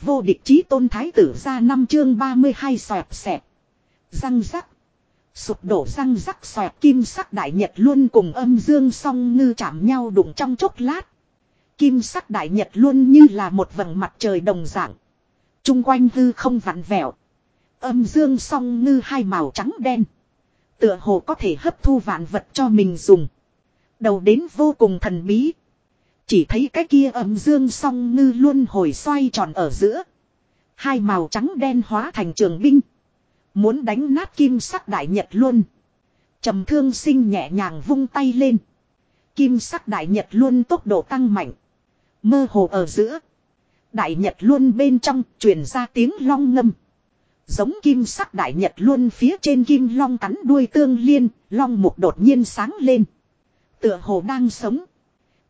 Vô địch chí tôn thái tử ra năm chương 32 xoẹt xẹp. Răng rắc. Sụp đổ răng rắc xoẹt kim sắc đại nhật luôn cùng âm dương song ngư chạm nhau đụng trong chốc lát. Kim sắc đại nhật luôn như là một vầng mặt trời đồng dạng. Trung quanh hư không vặn vẹo. Âm dương song ngư hai màu trắng đen. Tựa hồ có thể hấp thu vạn vật cho mình dùng. Đầu đến vô cùng thần bí. Chỉ thấy cái kia âm dương song ngư luôn hồi xoay tròn ở giữa. Hai màu trắng đen hóa thành trường binh. Muốn đánh nát kim sắc đại nhật luôn. trầm thương sinh nhẹ nhàng vung tay lên. Kim sắc đại nhật luôn tốc độ tăng mạnh. Mơ hồ ở giữa. Đại nhật luôn bên trong truyền ra tiếng long ngâm. Giống kim sắc đại nhật luôn phía trên kim long cắn đuôi tương liên, long mục đột nhiên sáng lên. Tựa hồ đang sống.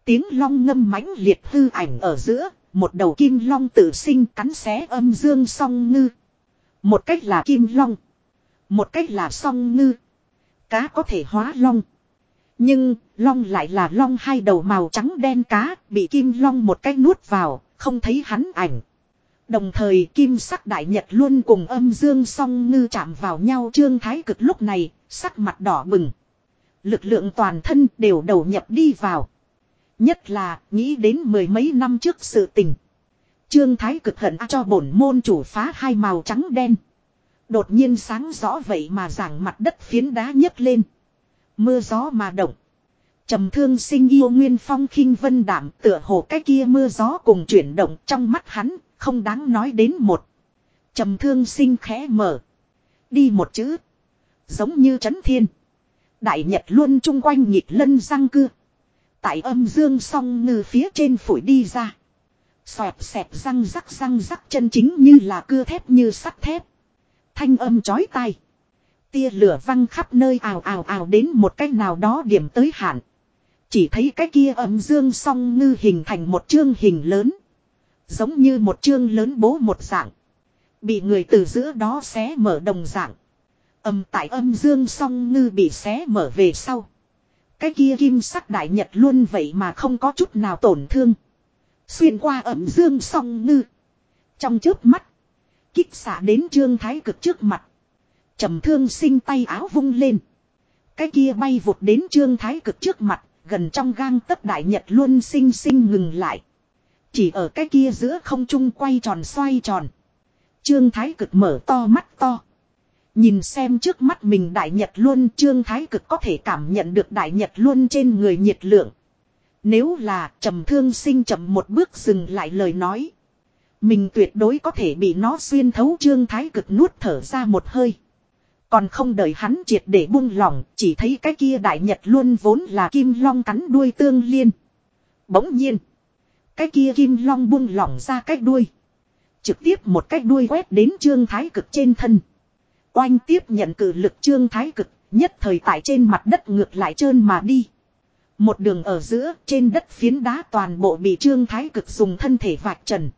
Tiếng long ngâm mãnh liệt hư ảnh ở giữa, một đầu kim long tự sinh cắn xé âm dương song ngư. Một cách là kim long. Một cách là song ngư. Cá có thể hóa long. Nhưng, long lại là long hai đầu màu trắng đen cá, bị kim long một cách nuốt vào, không thấy hắn ảnh. Đồng thời kim sắc đại nhật luôn cùng âm dương song ngư chạm vào nhau trương thái cực lúc này, sắc mặt đỏ bừng. Lực lượng toàn thân đều đầu nhập đi vào. Nhất là, nghĩ đến mười mấy năm trước sự tình. Trương Thái cực hận cho bổn môn chủ phá hai màu trắng đen. Đột nhiên sáng rõ vậy mà giảng mặt đất phiến đá nhấc lên. Mưa gió mà động. trầm thương sinh yêu nguyên phong khinh vân đảm tựa hồ cái kia mưa gió cùng chuyển động trong mắt hắn, không đáng nói đến một. trầm thương sinh khẽ mở. Đi một chữ. Giống như chấn thiên. Đại Nhật luôn chung quanh nhịp lân răng cưa. Tại âm dương song ngư phía trên phổi đi ra. Xoẹt xẹt răng rắc răng rắc chân chính như là cưa thép như sắt thép. Thanh âm chói tai. Tia lửa văng khắp nơi ào ào ào đến một cách nào đó điểm tới hạn. Chỉ thấy cái kia âm dương song ngư hình thành một chương hình lớn. Giống như một chương lớn bố một dạng. Bị người từ giữa đó xé mở đồng dạng. Âm tại âm dương song ngư bị xé mở về sau. Cái kia kim sắc đại nhật luôn vậy mà không có chút nào tổn thương. Xuyên qua ẩm dương song ngư. Trong trước mắt. Kích xạ đến trương thái cực trước mặt. trầm thương sinh tay áo vung lên. Cái kia bay vụt đến trương thái cực trước mặt. Gần trong gang tấc đại nhật luôn sinh sinh ngừng lại. Chỉ ở cái kia giữa không trung quay tròn xoay tròn. Trương thái cực mở to mắt to. Nhìn xem trước mắt mình đại nhật luân trương thái cực có thể cảm nhận được đại nhật luân trên người nhiệt lượng. Nếu là trầm thương sinh chậm một bước dừng lại lời nói. Mình tuyệt đối có thể bị nó xuyên thấu trương thái cực nuốt thở ra một hơi. Còn không đợi hắn triệt để buông lỏng, chỉ thấy cái kia đại nhật luân vốn là kim long cắn đuôi tương liên. Bỗng nhiên, cái kia kim long buông lỏng ra cái đuôi. Trực tiếp một cái đuôi quét đến trương thái cực trên thân. Oanh tiếp nhận cử lực trương thái cực, nhất thời tại trên mặt đất ngược lại trơn mà đi. Một đường ở giữa, trên đất phiến đá toàn bộ bị trương thái cực dùng thân thể vạch trần.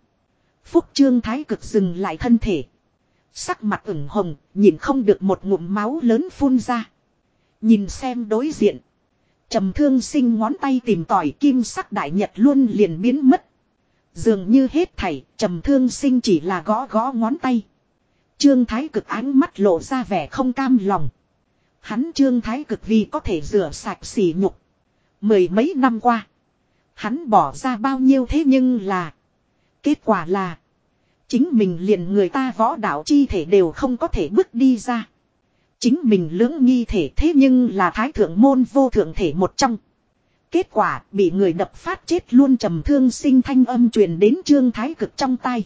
Phúc trương thái cực dừng lại thân thể. Sắc mặt ửng hồng, nhìn không được một ngụm máu lớn phun ra. Nhìn xem đối diện. trầm thương sinh ngón tay tìm tỏi kim sắc đại nhật luôn liền biến mất. Dường như hết thảy, trầm thương sinh chỉ là gõ gõ ngón tay. Trương Thái cực ánh mắt lộ ra vẻ không cam lòng. Hắn Trương Thái cực vì có thể rửa sạch xỉ nhục. Mười mấy năm qua. Hắn bỏ ra bao nhiêu thế nhưng là. Kết quả là. Chính mình liền người ta võ đạo chi thể đều không có thể bước đi ra. Chính mình lưỡng nghi thể thế nhưng là thái thượng môn vô thượng thể một trong. Kết quả bị người đập phát chết luôn trầm thương sinh thanh âm truyền đến trương thái cực trong tay.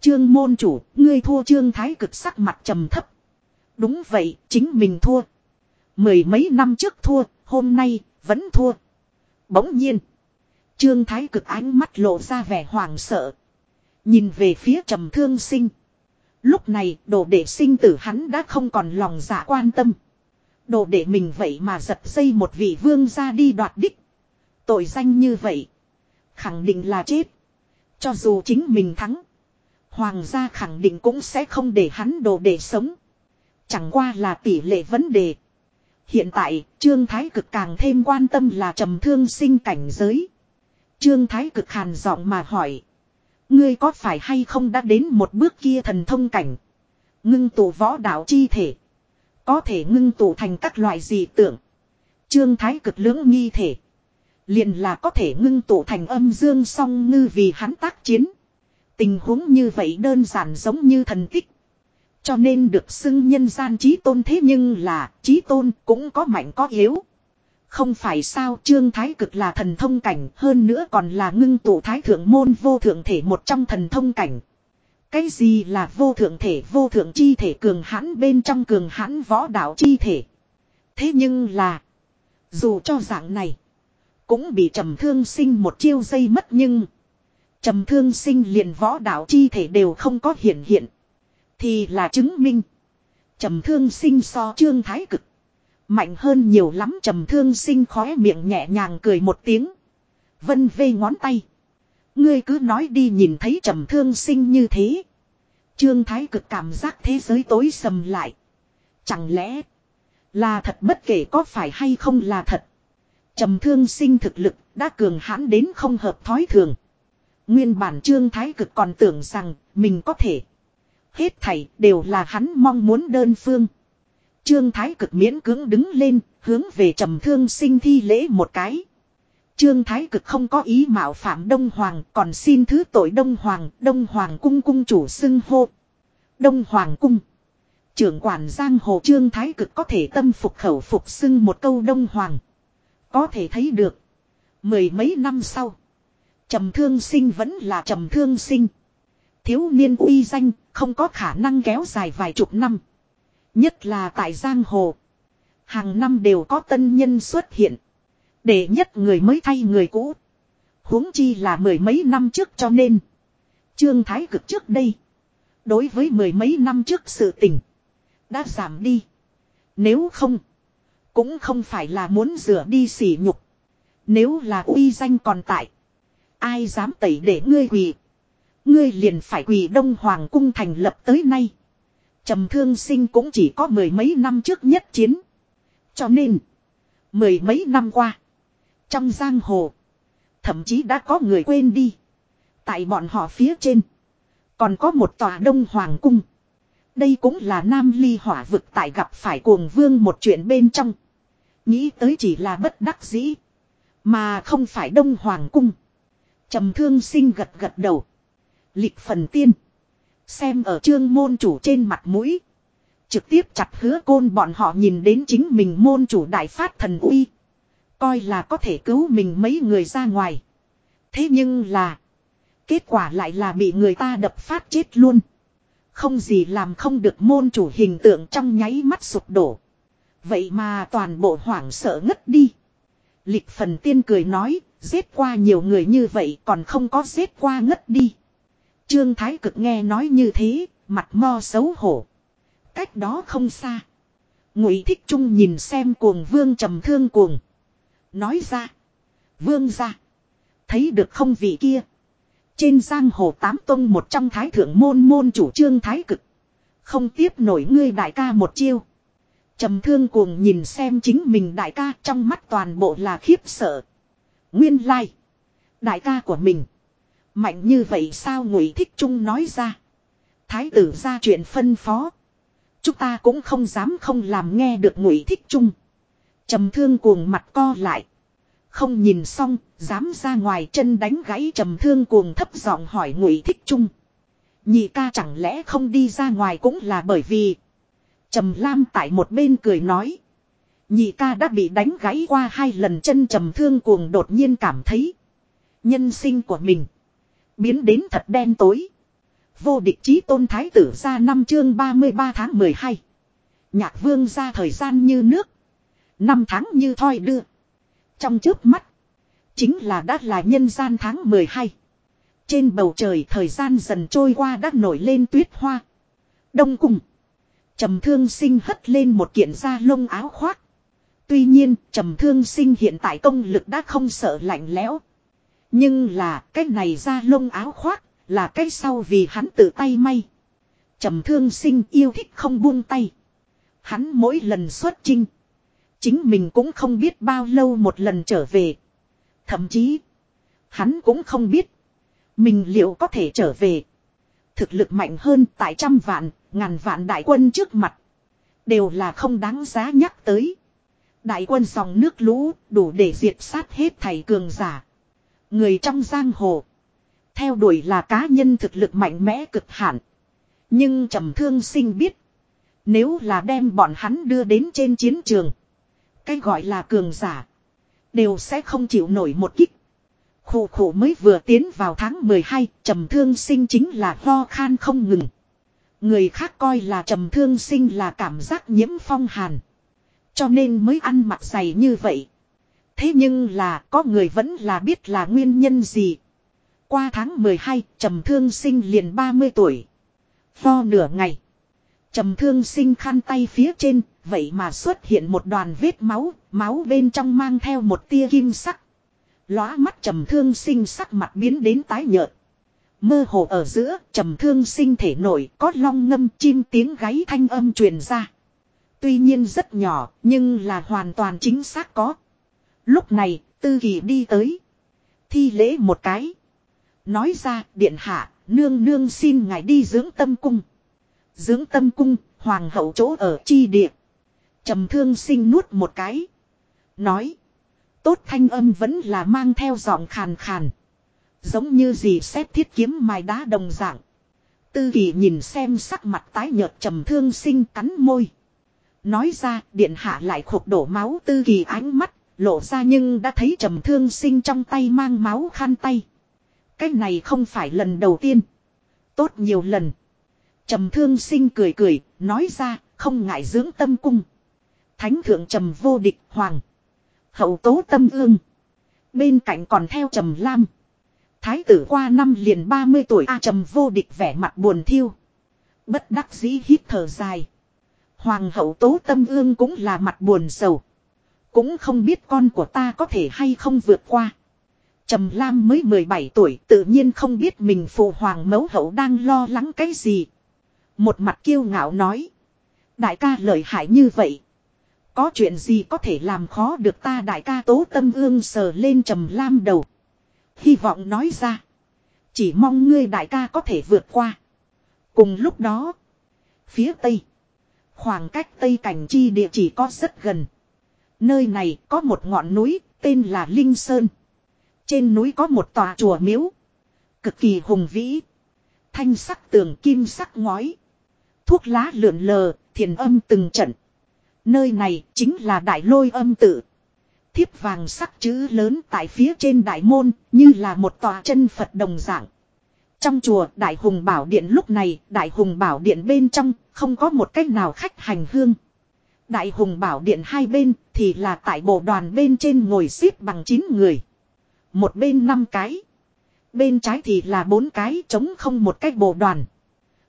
Trương môn chủ, ngươi thua trương thái cực sắc mặt trầm thấp. Đúng vậy, chính mình thua. Mười mấy năm trước thua, hôm nay, vẫn thua. Bỗng nhiên. Trương thái cực ánh mắt lộ ra vẻ hoàng sợ. Nhìn về phía trầm thương sinh. Lúc này, đồ đệ sinh tử hắn đã không còn lòng dạ quan tâm. Đồ đệ mình vậy mà giật dây một vị vương ra đi đoạt đích. Tội danh như vậy. Khẳng định là chết. Cho dù chính mình thắng. Hoàng gia khẳng định cũng sẽ không để hắn đồ để sống. Chẳng qua là tỷ lệ vấn đề. Hiện tại, Trương Thái Cực càng thêm quan tâm là trầm thương sinh cảnh giới. Trương Thái Cực hàn giọng mà hỏi. Ngươi có phải hay không đã đến một bước kia thần thông cảnh. Ngưng tụ võ đạo chi thể. Có thể ngưng tụ thành các loại dị tưởng? Trương Thái cực lưỡng nghi thể. Liền là có thể ngưng tụ thành âm dương song ngư vì hắn tác chiến. Tình huống như vậy đơn giản giống như thần tích. Cho nên được xưng nhân gian trí tôn thế nhưng là trí tôn cũng có mạnh có yếu. Không phải sao trương thái cực là thần thông cảnh, hơn nữa còn là ngưng tụ thái thượng môn vô thượng thể một trong thần thông cảnh. Cái gì là vô thượng thể, vô thượng chi thể, cường hãn bên trong cường hãn võ đạo chi thể. Thế nhưng là. Dù cho dạng này. Cũng bị trầm thương sinh một chiêu dây mất nhưng. Trầm thương sinh liền võ đạo chi thể đều không có hiện hiện. Thì là chứng minh. Trầm thương sinh so trương thái cực. Mạnh hơn nhiều lắm trầm thương sinh khóe miệng nhẹ nhàng cười một tiếng. Vân vê ngón tay. Ngươi cứ nói đi nhìn thấy trầm thương sinh như thế. Trương Thái cực cảm giác thế giới tối sầm lại. Chẳng lẽ là thật bất kể có phải hay không là thật. Trầm thương sinh thực lực đã cường hãn đến không hợp thói thường. Nguyên bản Trương Thái cực còn tưởng rằng mình có thể. Hết thảy đều là hắn mong muốn đơn phương. Trương Thái cực miễn cưỡng đứng lên, hướng về trầm thương sinh thi lễ một cái. Trương Thái cực không có ý mạo phạm Đông Hoàng, còn xin thứ tội Đông Hoàng, Đông Hoàng cung cung chủ xưng hô. Đông Hoàng cung. Trưởng quản giang hồ Trương Thái cực có thể tâm phục khẩu phục xưng một câu Đông Hoàng. Có thể thấy được. Mười mấy năm sau. Trầm thương sinh vẫn là trầm thương sinh. Thiếu niên uy danh, không có khả năng kéo dài vài chục năm. Nhất là tại Giang Hồ. Hàng năm đều có tân nhân xuất hiện. Để nhất người mới thay người cũ. huống chi là mười mấy năm trước cho nên. Trương Thái cực trước đây. Đối với mười mấy năm trước sự tình. Đã giảm đi. Nếu không. Cũng không phải là muốn rửa đi sỉ nhục. Nếu là uy danh còn tại. Ai dám tẩy để ngươi quỳ. Ngươi liền phải quỳ Đông Hoàng cung thành lập tới nay. Trầm thương sinh cũng chỉ có mười mấy năm trước nhất chiến. Cho nên, mười mấy năm qua, trong giang hồ, thậm chí đã có người quên đi. Tại bọn họ phía trên, còn có một tòa đông hoàng cung. Đây cũng là nam ly hỏa vực tại gặp phải cuồng vương một chuyện bên trong. Nghĩ tới chỉ là bất đắc dĩ. Mà không phải đông hoàng cung trầm thương sinh gật gật đầu. Lịch phần tiên. Xem ở trương môn chủ trên mặt mũi. Trực tiếp chặt hứa côn bọn họ nhìn đến chính mình môn chủ đại phát thần uy. Coi là có thể cứu mình mấy người ra ngoài. Thế nhưng là. Kết quả lại là bị người ta đập phát chết luôn. Không gì làm không được môn chủ hình tượng trong nháy mắt sụp đổ. Vậy mà toàn bộ hoảng sợ ngất đi. Lịch phần tiên cười nói, giết qua nhiều người như vậy còn không có giết qua ngất đi. Trương Thái cực nghe nói như thế, mặt mo xấu hổ. Cách đó không xa. Ngụy Thích Trung nhìn xem cuồng vương trầm thương cuồng. Nói ra. Vương ra. Thấy được không vị kia. Trên giang hồ tám tông một trong thái thượng môn môn chủ trương thái cực. Không tiếp nổi ngươi đại ca một chiêu. Trầm thương cuồng nhìn xem chính mình đại ca trong mắt toàn bộ là khiếp sợ. Nguyên lai. Đại ca của mình. Mạnh như vậy sao ngụy thích trung nói ra. Thái tử ra chuyện phân phó. Chúng ta cũng không dám không làm nghe được ngụy thích trung. trầm thương cuồng mặt co lại. Không nhìn xong, dám ra ngoài chân đánh gãy trầm thương cuồng thấp giọng hỏi ngụy thích trung. Nhị ca chẳng lẽ không đi ra ngoài cũng là bởi vì. Trầm lam tại một bên cười nói. Nhị ca đã bị đánh gãy qua hai lần chân trầm thương cuồng đột nhiên cảm thấy. Nhân sinh của mình biến đến thật đen tối. Vô địch chí tôn thái tử ra năm chương 33 tháng 12. Nhạc vương ra thời gian như nước. Năm tháng như thoi đưa. Trong trước mắt. Chính là đã là nhân gian tháng 12. Trên bầu trời thời gian dần trôi qua đã nổi lên tuyết hoa. Đông cùng. Trầm thương sinh hất lên một kiện da lông áo khoác. Tuy nhiên, trầm thương sinh hiện tại công lực đã không sợ lạnh lẽo. Nhưng là cái này ra lông áo khoác là cái sau vì hắn tự tay may. trầm thương sinh yêu thích không buông tay. Hắn mỗi lần xuất chinh. Chính mình cũng không biết bao lâu một lần trở về. Thậm chí. Hắn cũng không biết. Mình liệu có thể trở về. Thực lực mạnh hơn tại trăm vạn, ngàn vạn đại quân trước mặt. Đều là không đáng giá nhắc tới. Đại quân dòng nước lũ đủ để diệt sát hết thầy cường giả. Người trong giang hồ. Theo đuổi là cá nhân thực lực mạnh mẽ cực hạn. Nhưng trầm thương sinh biết. Nếu là đem bọn hắn đưa đến trên chiến trường. Cái gọi là cường giả. Đều sẽ không chịu nổi một kích. Khổ khổ mới vừa tiến vào tháng 12, trầm thương sinh chính là ho khan không ngừng. Người khác coi là trầm thương sinh là cảm giác nhiễm phong hàn. Cho nên mới ăn mặc dày như vậy. Thế nhưng là có người vẫn là biết là nguyên nhân gì. Qua tháng 12, trầm thương sinh liền 30 tuổi. Pho nửa ngày. Trầm thương sinh khăn tay phía trên, vậy mà xuất hiện một đoàn vết máu, máu bên trong mang theo một tia kim sắc. Lóa mắt trầm thương sinh sắc mặt biến đến tái nhợt. Mơ hồ ở giữa, trầm thương sinh thể nổi, có long ngâm chim tiếng gáy thanh âm truyền ra. Tuy nhiên rất nhỏ, nhưng là hoàn toàn chính xác có. Lúc này, tư kỳ đi tới. Thi lễ một cái. Nói ra, điện hạ, nương nương xin ngài đi dưỡng tâm cung. Dưỡng tâm cung, hoàng hậu chỗ ở chi địa. trầm thương sinh nuốt một cái. Nói. Tốt thanh âm vẫn là mang theo giọng khàn khàn. Giống như gì xét thiết kiếm mài đá đồng dạng. Tư kỳ nhìn xem sắc mặt tái nhợt trầm thương sinh cắn môi. Nói ra điện hạ lại khục đổ máu tư kỳ ánh mắt lộ ra nhưng đã thấy trầm thương sinh trong tay mang máu khăn tay. Cái này không phải lần đầu tiên. Tốt nhiều lần. Trầm thương sinh cười cười, nói ra, không ngại dưỡng tâm cung. Thánh thượng trầm vô địch hoàng. Hậu tố tâm ương. Bên cạnh còn theo trầm lam. Thái tử qua năm liền 30 tuổi A trầm vô địch vẻ mặt buồn thiêu. Bất đắc dĩ hít thở dài. Hoàng hậu tố tâm ương cũng là mặt buồn sầu. Cũng không biết con của ta có thể hay không vượt qua. Trầm Lam mới 17 tuổi, tự nhiên không biết mình phụ hoàng mẫu hậu đang lo lắng cái gì. Một mặt kiêu ngạo nói. Đại ca lợi hại như vậy. Có chuyện gì có thể làm khó được ta đại ca tố tâm ương sờ lên Trầm Lam đầu. Hy vọng nói ra. Chỉ mong ngươi đại ca có thể vượt qua. Cùng lúc đó. Phía tây. Khoảng cách tây cảnh chi địa chỉ có rất gần. Nơi này có một ngọn núi tên là Linh Sơn. Trên núi có một tòa chùa miếu. Cực kỳ hùng vĩ. Thanh sắc tường kim sắc ngói. Thuốc lá lượn lờ, thiền âm từng trận. Nơi này chính là đại lôi âm tự. Thiếp vàng sắc chữ lớn tại phía trên đại môn, như là một tòa chân Phật đồng dạng. Trong chùa Đại Hùng Bảo Điện lúc này, Đại Hùng Bảo Điện bên trong, không có một cách nào khách hành hương. Đại Hùng Bảo Điện hai bên, thì là tại bộ đoàn bên trên ngồi xếp bằng 9 người. Một bên năm cái. Bên trái thì là bốn cái chống không một cách bộ đoàn.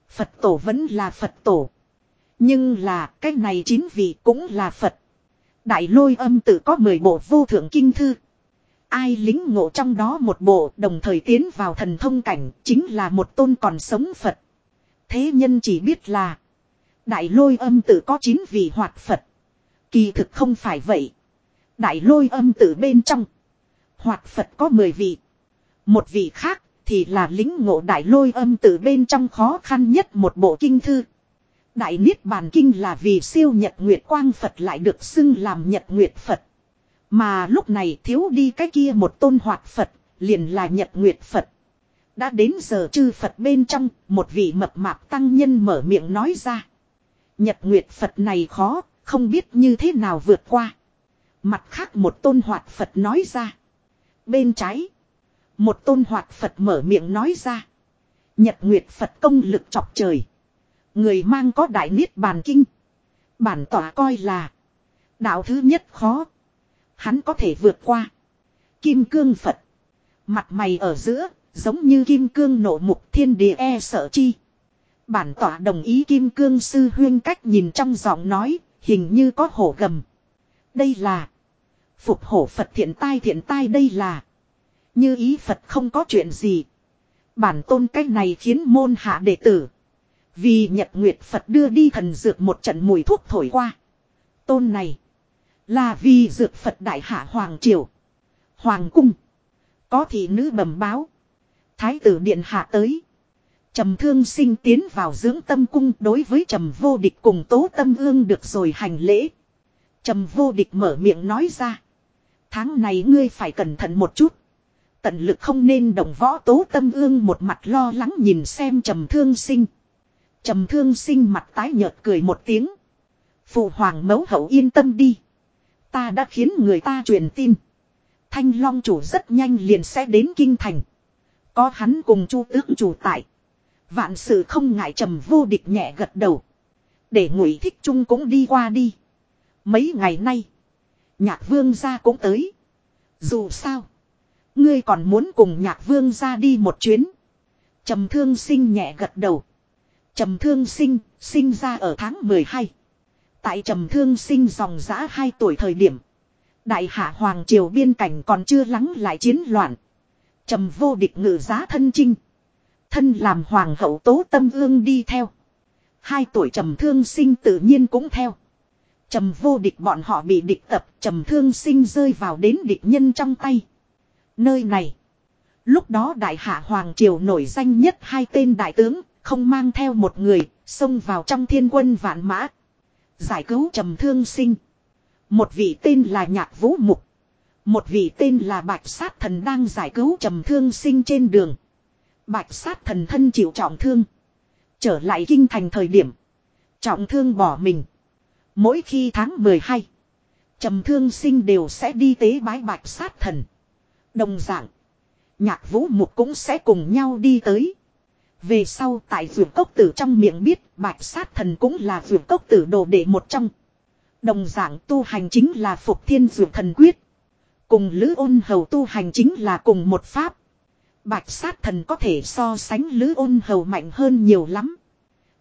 Phật tổ vẫn là Phật tổ. Nhưng là cái này chín vị cũng là Phật. Đại lôi âm tự có 10 bộ vô thượng kinh thư. Ai lính ngộ trong đó một bộ, đồng thời tiến vào thần thông cảnh, chính là một tôn còn sống Phật. Thế nhân chỉ biết là, Đại lôi âm tự có 9 vị hoạt Phật. Kỳ thực không phải vậy. Đại lôi âm tự bên trong. Hoạt Phật có 10 vị. Một vị khác thì là lính ngộ đại lôi âm tự bên trong khó khăn nhất một bộ kinh thư. Đại Niết Bàn Kinh là vì siêu nhật nguyệt quang Phật lại được xưng làm nhật nguyệt Phật. Mà lúc này thiếu đi cái kia một tôn hoạt Phật, liền là nhật nguyệt Phật. Đã đến giờ chư Phật bên trong, một vị mập mạp tăng nhân mở miệng nói ra. Nhật nguyệt Phật này khó, không biết như thế nào vượt qua. Mặt khác một tôn hoạt Phật nói ra. Bên trái, một tôn hoạt Phật mở miệng nói ra. Nhật nguyệt Phật công lực chọc trời. Người mang có đại niết bàn kinh. Bản tỏa coi là. Đạo thứ nhất khó. Hắn có thể vượt qua. Kim cương Phật. Mặt mày ở giữa. Giống như kim cương nộ mục thiên địa e sợ chi. Bản tỏa đồng ý kim cương sư huyên cách nhìn trong giọng nói. Hình như có hổ gầm. Đây là. Phục hổ Phật thiện tai thiện tai đây là. Như ý Phật không có chuyện gì. Bản tôn cách này khiến môn hạ đệ tử. Vì Nhật Nguyệt Phật đưa đi thần dược một trận mùi thuốc thổi qua. Tôn này. Là vì dược Phật Đại Hạ Hoàng Triều. Hoàng Cung. Có thị nữ bẩm báo. Thái tử điện hạ tới. Trầm thương sinh tiến vào dưỡng tâm cung đối với trầm vô địch cùng tố tâm ương được rồi hành lễ. Trầm vô địch mở miệng nói ra. Tháng này ngươi phải cẩn thận một chút. Tận lực không nên đồng võ tố tâm ương một mặt lo lắng nhìn xem trầm thương sinh. Trầm thương sinh mặt tái nhợt cười một tiếng. Phụ hoàng mẫu hậu yên tâm đi. Ta đã khiến người ta truyền tin. Thanh long chủ rất nhanh liền sẽ đến kinh thành. Có hắn cùng chu tước chủ tại. Vạn sự không ngại trầm vô địch nhẹ gật đầu. Để ngụy thích trung cũng đi qua đi. Mấy ngày nay. Nhạc vương gia cũng tới. Dù sao. Ngươi còn muốn cùng nhạc vương gia đi một chuyến. Trầm thương sinh nhẹ gật đầu. Trầm thương sinh, sinh ra ở tháng 12. Tại trầm thương sinh dòng giã 2 tuổi thời điểm. Đại hạ Hoàng Triều biên cảnh còn chưa lắng lại chiến loạn. Trầm vô địch ngự giá thân chinh. Thân làm hoàng hậu tố tâm ương đi theo. Hai tuổi trầm thương sinh tự nhiên cũng theo. Trầm vô địch bọn họ bị địch tập, trầm thương sinh rơi vào đến địch nhân trong tay. Nơi này. Lúc đó đại hạ Hoàng Triều nổi danh nhất hai tên đại tướng, không mang theo một người, xông vào trong thiên quân vạn mã. Giải cứu trầm thương sinh. Một vị tên là Nhạc Vũ Mục. Một vị tên là Bạch Sát Thần đang giải cứu trầm thương sinh trên đường. Bạch Sát Thần thân chịu trọng thương. Trở lại kinh thành thời điểm. Trọng thương bỏ mình. Mỗi khi tháng 12. Trầm thương sinh đều sẽ đi tế bái Bạch Sát Thần. Đồng dạng. Nhạc Vũ Mục cũng sẽ cùng nhau đi tới. Về sau tại vườn cốc tử trong miệng biết bạch sát thần cũng là vườn cốc tử đồ đệ một trong. Đồng dạng tu hành chính là phục thiên vườn thần quyết. Cùng lữ ôn hầu tu hành chính là cùng một pháp. Bạch sát thần có thể so sánh lữ ôn hầu mạnh hơn nhiều lắm.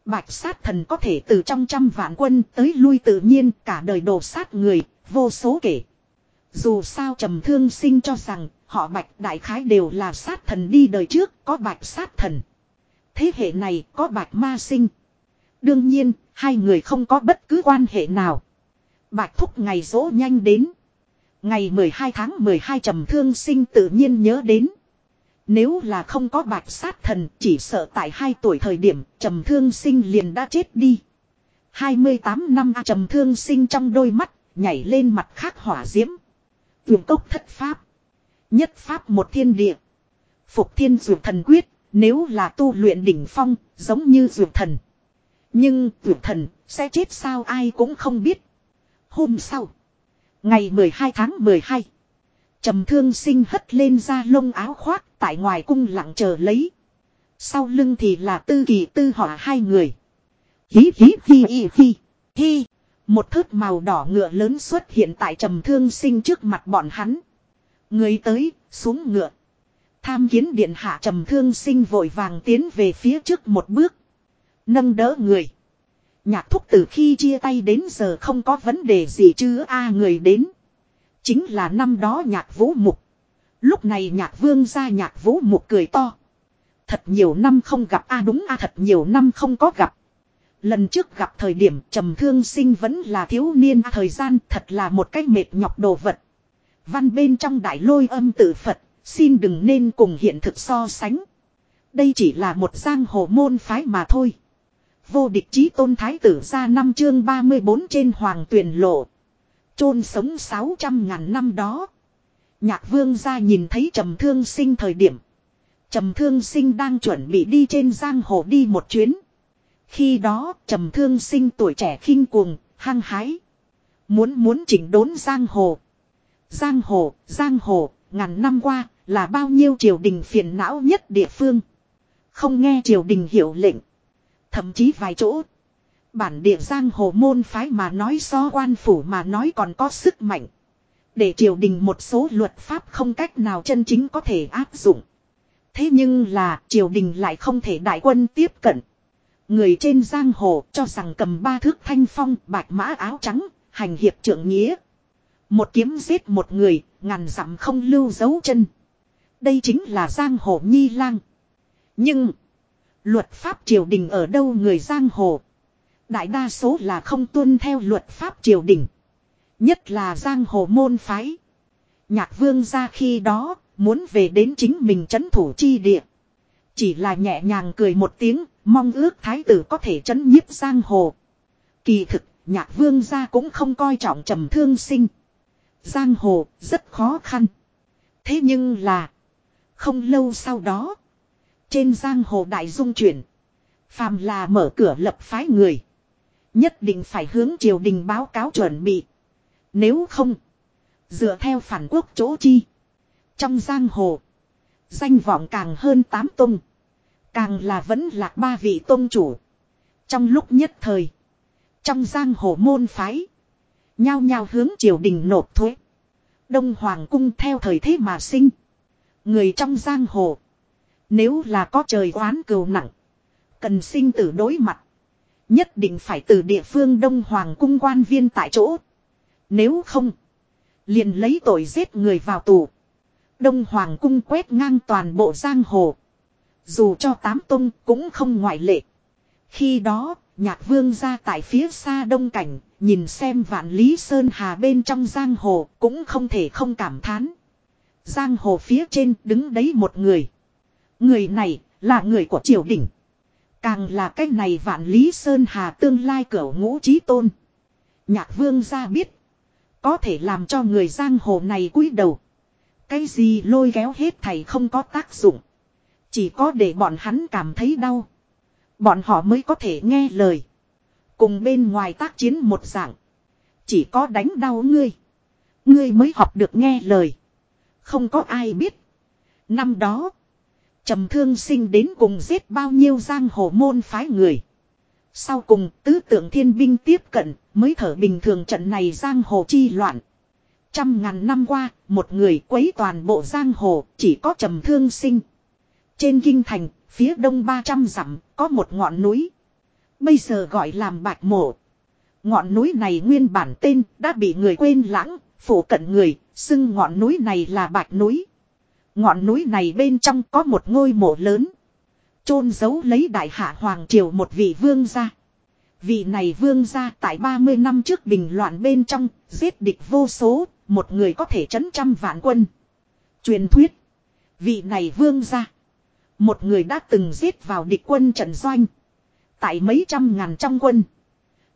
Bạch sát thần có thể từ trong trăm vạn quân tới lui tự nhiên cả đời đồ sát người, vô số kể. Dù sao trầm thương sinh cho rằng họ bạch đại khái đều là sát thần đi đời trước có bạch sát thần. Thế hệ này có bạch ma sinh. Đương nhiên, hai người không có bất cứ quan hệ nào. Bạch thúc ngày dỗ nhanh đến. Ngày 12 tháng 12 trầm thương sinh tự nhiên nhớ đến. Nếu là không có bạch sát thần chỉ sợ tại 2 tuổi thời điểm trầm thương sinh liền đã chết đi. 28 năm trầm thương sinh trong đôi mắt nhảy lên mặt khác hỏa diễm. Vườn cốc thất pháp. Nhất pháp một thiên địa. Phục thiên dược thần quyết nếu là tu luyện đỉnh phong, giống như dược thần. Nhưng dược thần sẽ chết sao ai cũng không biết. Hôm sau, ngày 12 tháng 12, trầm thương sinh hất lên ra lông áo khoác tại ngoài cung lặng chờ lấy. Sau lưng thì là tư kỳ tư hỏa hai người. Hí hí hi hi hi hi. Một thớt màu đỏ ngựa lớn xuất hiện tại trầm thương sinh trước mặt bọn hắn. Người tới, xuống ngựa. Tham kiến điện hạ trầm thương sinh vội vàng tiến về phía trước một bước. Nâng đỡ người. Nhạc thúc từ khi chia tay đến giờ không có vấn đề gì chứ a người đến. Chính là năm đó nhạc vũ mục. Lúc này nhạc vương ra nhạc vũ mục cười to. Thật nhiều năm không gặp a đúng a thật nhiều năm không có gặp. Lần trước gặp thời điểm trầm thương sinh vẫn là thiếu niên thời gian thật là một cách mệt nhọc đồ vật. Văn bên trong đại lôi âm tự Phật Xin đừng nên cùng hiện thực so sánh. Đây chỉ là một giang hồ môn phái mà thôi. Vô địch chí tôn thái tử ra năm chương 34 trên hoàng tuyển lộ. chôn sống 600 ngàn năm đó. Nhạc vương ra nhìn thấy trầm thương sinh thời điểm. Trầm thương sinh đang chuẩn bị đi trên giang hồ đi một chuyến. Khi đó trầm thương sinh tuổi trẻ khinh cuồng, hăng hái. Muốn muốn chỉnh đốn giang hồ. Giang hồ, giang hồ, ngàn năm qua, là bao nhiêu triều đình phiền não nhất địa phương. Không nghe triều đình hiệu lệnh. Thậm chí vài chỗ. Bản địa giang hồ môn phái mà nói so quan phủ mà nói còn có sức mạnh. Để triều đình một số luật pháp không cách nào chân chính có thể áp dụng. Thế nhưng là triều đình lại không thể đại quân tiếp cận. Người trên giang hồ cho rằng cầm ba thước thanh phong bạch mã áo trắng, hành hiệp trưởng nghĩa. Một kiếm giết một người, ngàn dặm không lưu dấu chân. Đây chính là giang hồ nhi lang. Nhưng, luật pháp triều đình ở đâu người giang hồ? Đại đa số là không tuân theo luật pháp triều đình. Nhất là giang hồ môn phái. Nhạc vương ra khi đó, muốn về đến chính mình trấn thủ chi địa. chỉ là nhẹ nhàng cười một tiếng, mong ước thái tử có thể chấn nhiếp giang hồ. Kỳ thực, nhạc vương gia cũng không coi trọng trầm thương sinh. Giang hồ, rất khó khăn. Thế nhưng là, không lâu sau đó, trên giang hồ đại dung chuyển, phàm là mở cửa lập phái người. Nhất định phải hướng triều đình báo cáo chuẩn bị. Nếu không, dựa theo phản quốc chỗ chi. Trong giang hồ, danh vọng càng hơn tám tung. Càng là vẫn là ba vị tôn chủ. Trong lúc nhất thời, trong giang hồ môn phái, nhao nhao hướng triều đình nộp thuế. Đông Hoàng cung theo thời thế mà sinh. Người trong giang hồ, nếu là có trời oán cừu nặng, cần sinh tử đối mặt. Nhất định phải từ địa phương Đông Hoàng cung quan viên tại chỗ. Nếu không, liền lấy tội giết người vào tù. Đông Hoàng cung quét ngang toàn bộ giang hồ. Dù cho tám tung cũng không ngoại lệ. Khi đó, nhạc vương ra tại phía xa đông cảnh, nhìn xem vạn lý sơn hà bên trong giang hồ cũng không thể không cảm thán. Giang hồ phía trên đứng đấy một người. Người này là người của triều đình. Càng là cái này vạn lý sơn hà tương lai cửa ngũ trí tôn. Nhạc vương ra biết. Có thể làm cho người giang hồ này cúi đầu. Cái gì lôi kéo hết thầy không có tác dụng. Chỉ có để bọn hắn cảm thấy đau. Bọn họ mới có thể nghe lời. Cùng bên ngoài tác chiến một dạng. Chỉ có đánh đau ngươi. Ngươi mới học được nghe lời. Không có ai biết. Năm đó. trầm thương sinh đến cùng giết bao nhiêu giang hồ môn phái người. Sau cùng tứ tượng thiên binh tiếp cận mới thở bình thường trận này giang hồ chi loạn. Trăm ngàn năm qua, một người quấy toàn bộ giang hồ, chỉ có trầm thương sinh. Trên kinh thành, phía đông 300 dặm, có một ngọn núi. Bây giờ gọi làm bạch mộ. Ngọn núi này nguyên bản tên đã bị người quên lãng, phủ cận người, xưng ngọn núi này là bạch núi. Ngọn núi này bên trong có một ngôi mộ lớn. chôn giấu lấy đại hạ hoàng triều một vị vương gia. Vị này vương gia tại 30 năm trước bình loạn bên trong, giết địch vô số, một người có thể chấn trăm vạn quân. Truyền thuyết. Vị này vương gia. Một người đã từng giết vào địch quân trận doanh. Tại mấy trăm ngàn trong quân.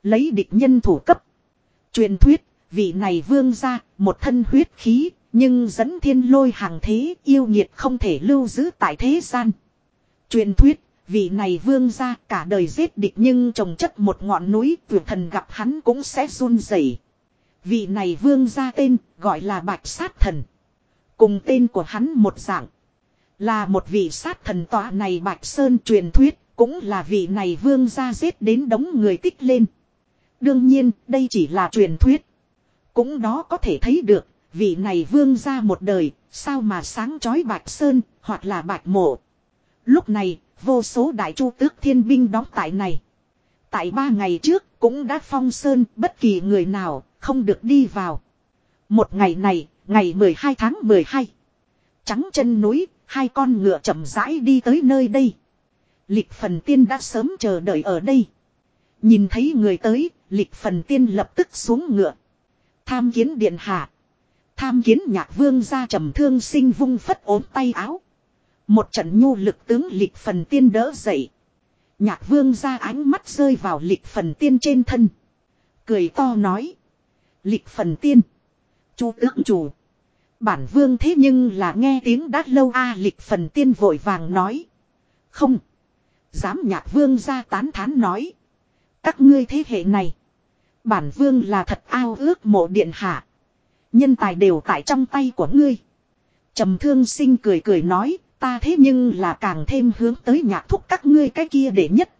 Lấy địch nhân thủ cấp. Truyền thuyết. Vị này vương gia. Một thân huyết khí. Nhưng dẫn thiên lôi hàng thế yêu nhiệt không thể lưu giữ tại thế gian. Truyền thuyết. Vị này vương gia cả đời giết địch nhưng trồng chất một ngọn núi. Vượt thần gặp hắn cũng sẽ run rẩy. Vị này vương gia tên, gọi là Bạch Sát Thần. Cùng tên của hắn một dạng. Là một vị sát thần tọa này Bạch Sơn truyền thuyết. Cũng là vị này vương gia giết đến đống người tích lên. Đương nhiên đây chỉ là truyền thuyết. Cũng đó có thể thấy được. Vị này vương gia một đời. Sao mà sáng chói Bạch Sơn hoặc là Bạch Mộ. Lúc này vô số đại chu tước thiên binh đóng tại này. Tại ba ngày trước cũng đã phong sơn bất kỳ người nào không được đi vào. Một ngày này, ngày 12 tháng 12. Trắng chân núi, hai con ngựa chậm rãi đi tới nơi đây. Lịch phần tiên đã sớm chờ đợi ở đây. Nhìn thấy người tới, lịch phần tiên lập tức xuống ngựa. Tham kiến điện hạ. Tham kiến nhạc vương ra trầm thương sinh vung phất ốm tay áo. Một trận nhu lực tướng lịch phần tiên đỡ dậy. Nhạc vương ra ánh mắt rơi vào lịch phần tiên trên thân. Cười to nói. Lịch phần tiên. Chu tướng chủ. Bản vương thế nhưng là nghe tiếng đã lâu a lịch phần tiên vội vàng nói. Không. Dám nhạc vương ra tán thán nói. Các ngươi thế hệ này. Bản vương là thật ao ước mộ điện hạ. Nhân tài đều tại trong tay của ngươi. trầm thương sinh cười cười nói. Ta thế nhưng là càng thêm hướng tới nhạc thúc các ngươi cái kia để nhất.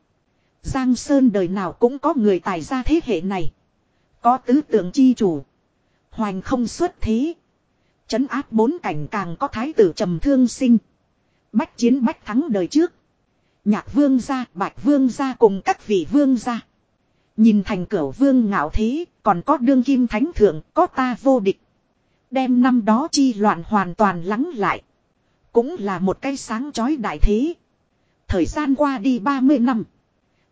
Giang Sơn đời nào cũng có người tài ra thế hệ này. Có tứ tượng chi chủ. Hoành không xuất thế. Chấn áp bốn cảnh càng có thái tử trầm thương sinh. Bách chiến bách thắng đời trước. Nhạc vương gia, bạch vương gia cùng các vị vương gia. Nhìn thành cửa vương ngạo thế, còn có đương kim thánh thượng, có ta vô địch. Đem năm đó chi loạn hoàn toàn lắng lại. Cũng là một cái sáng chói đại thế. Thời gian qua đi 30 năm.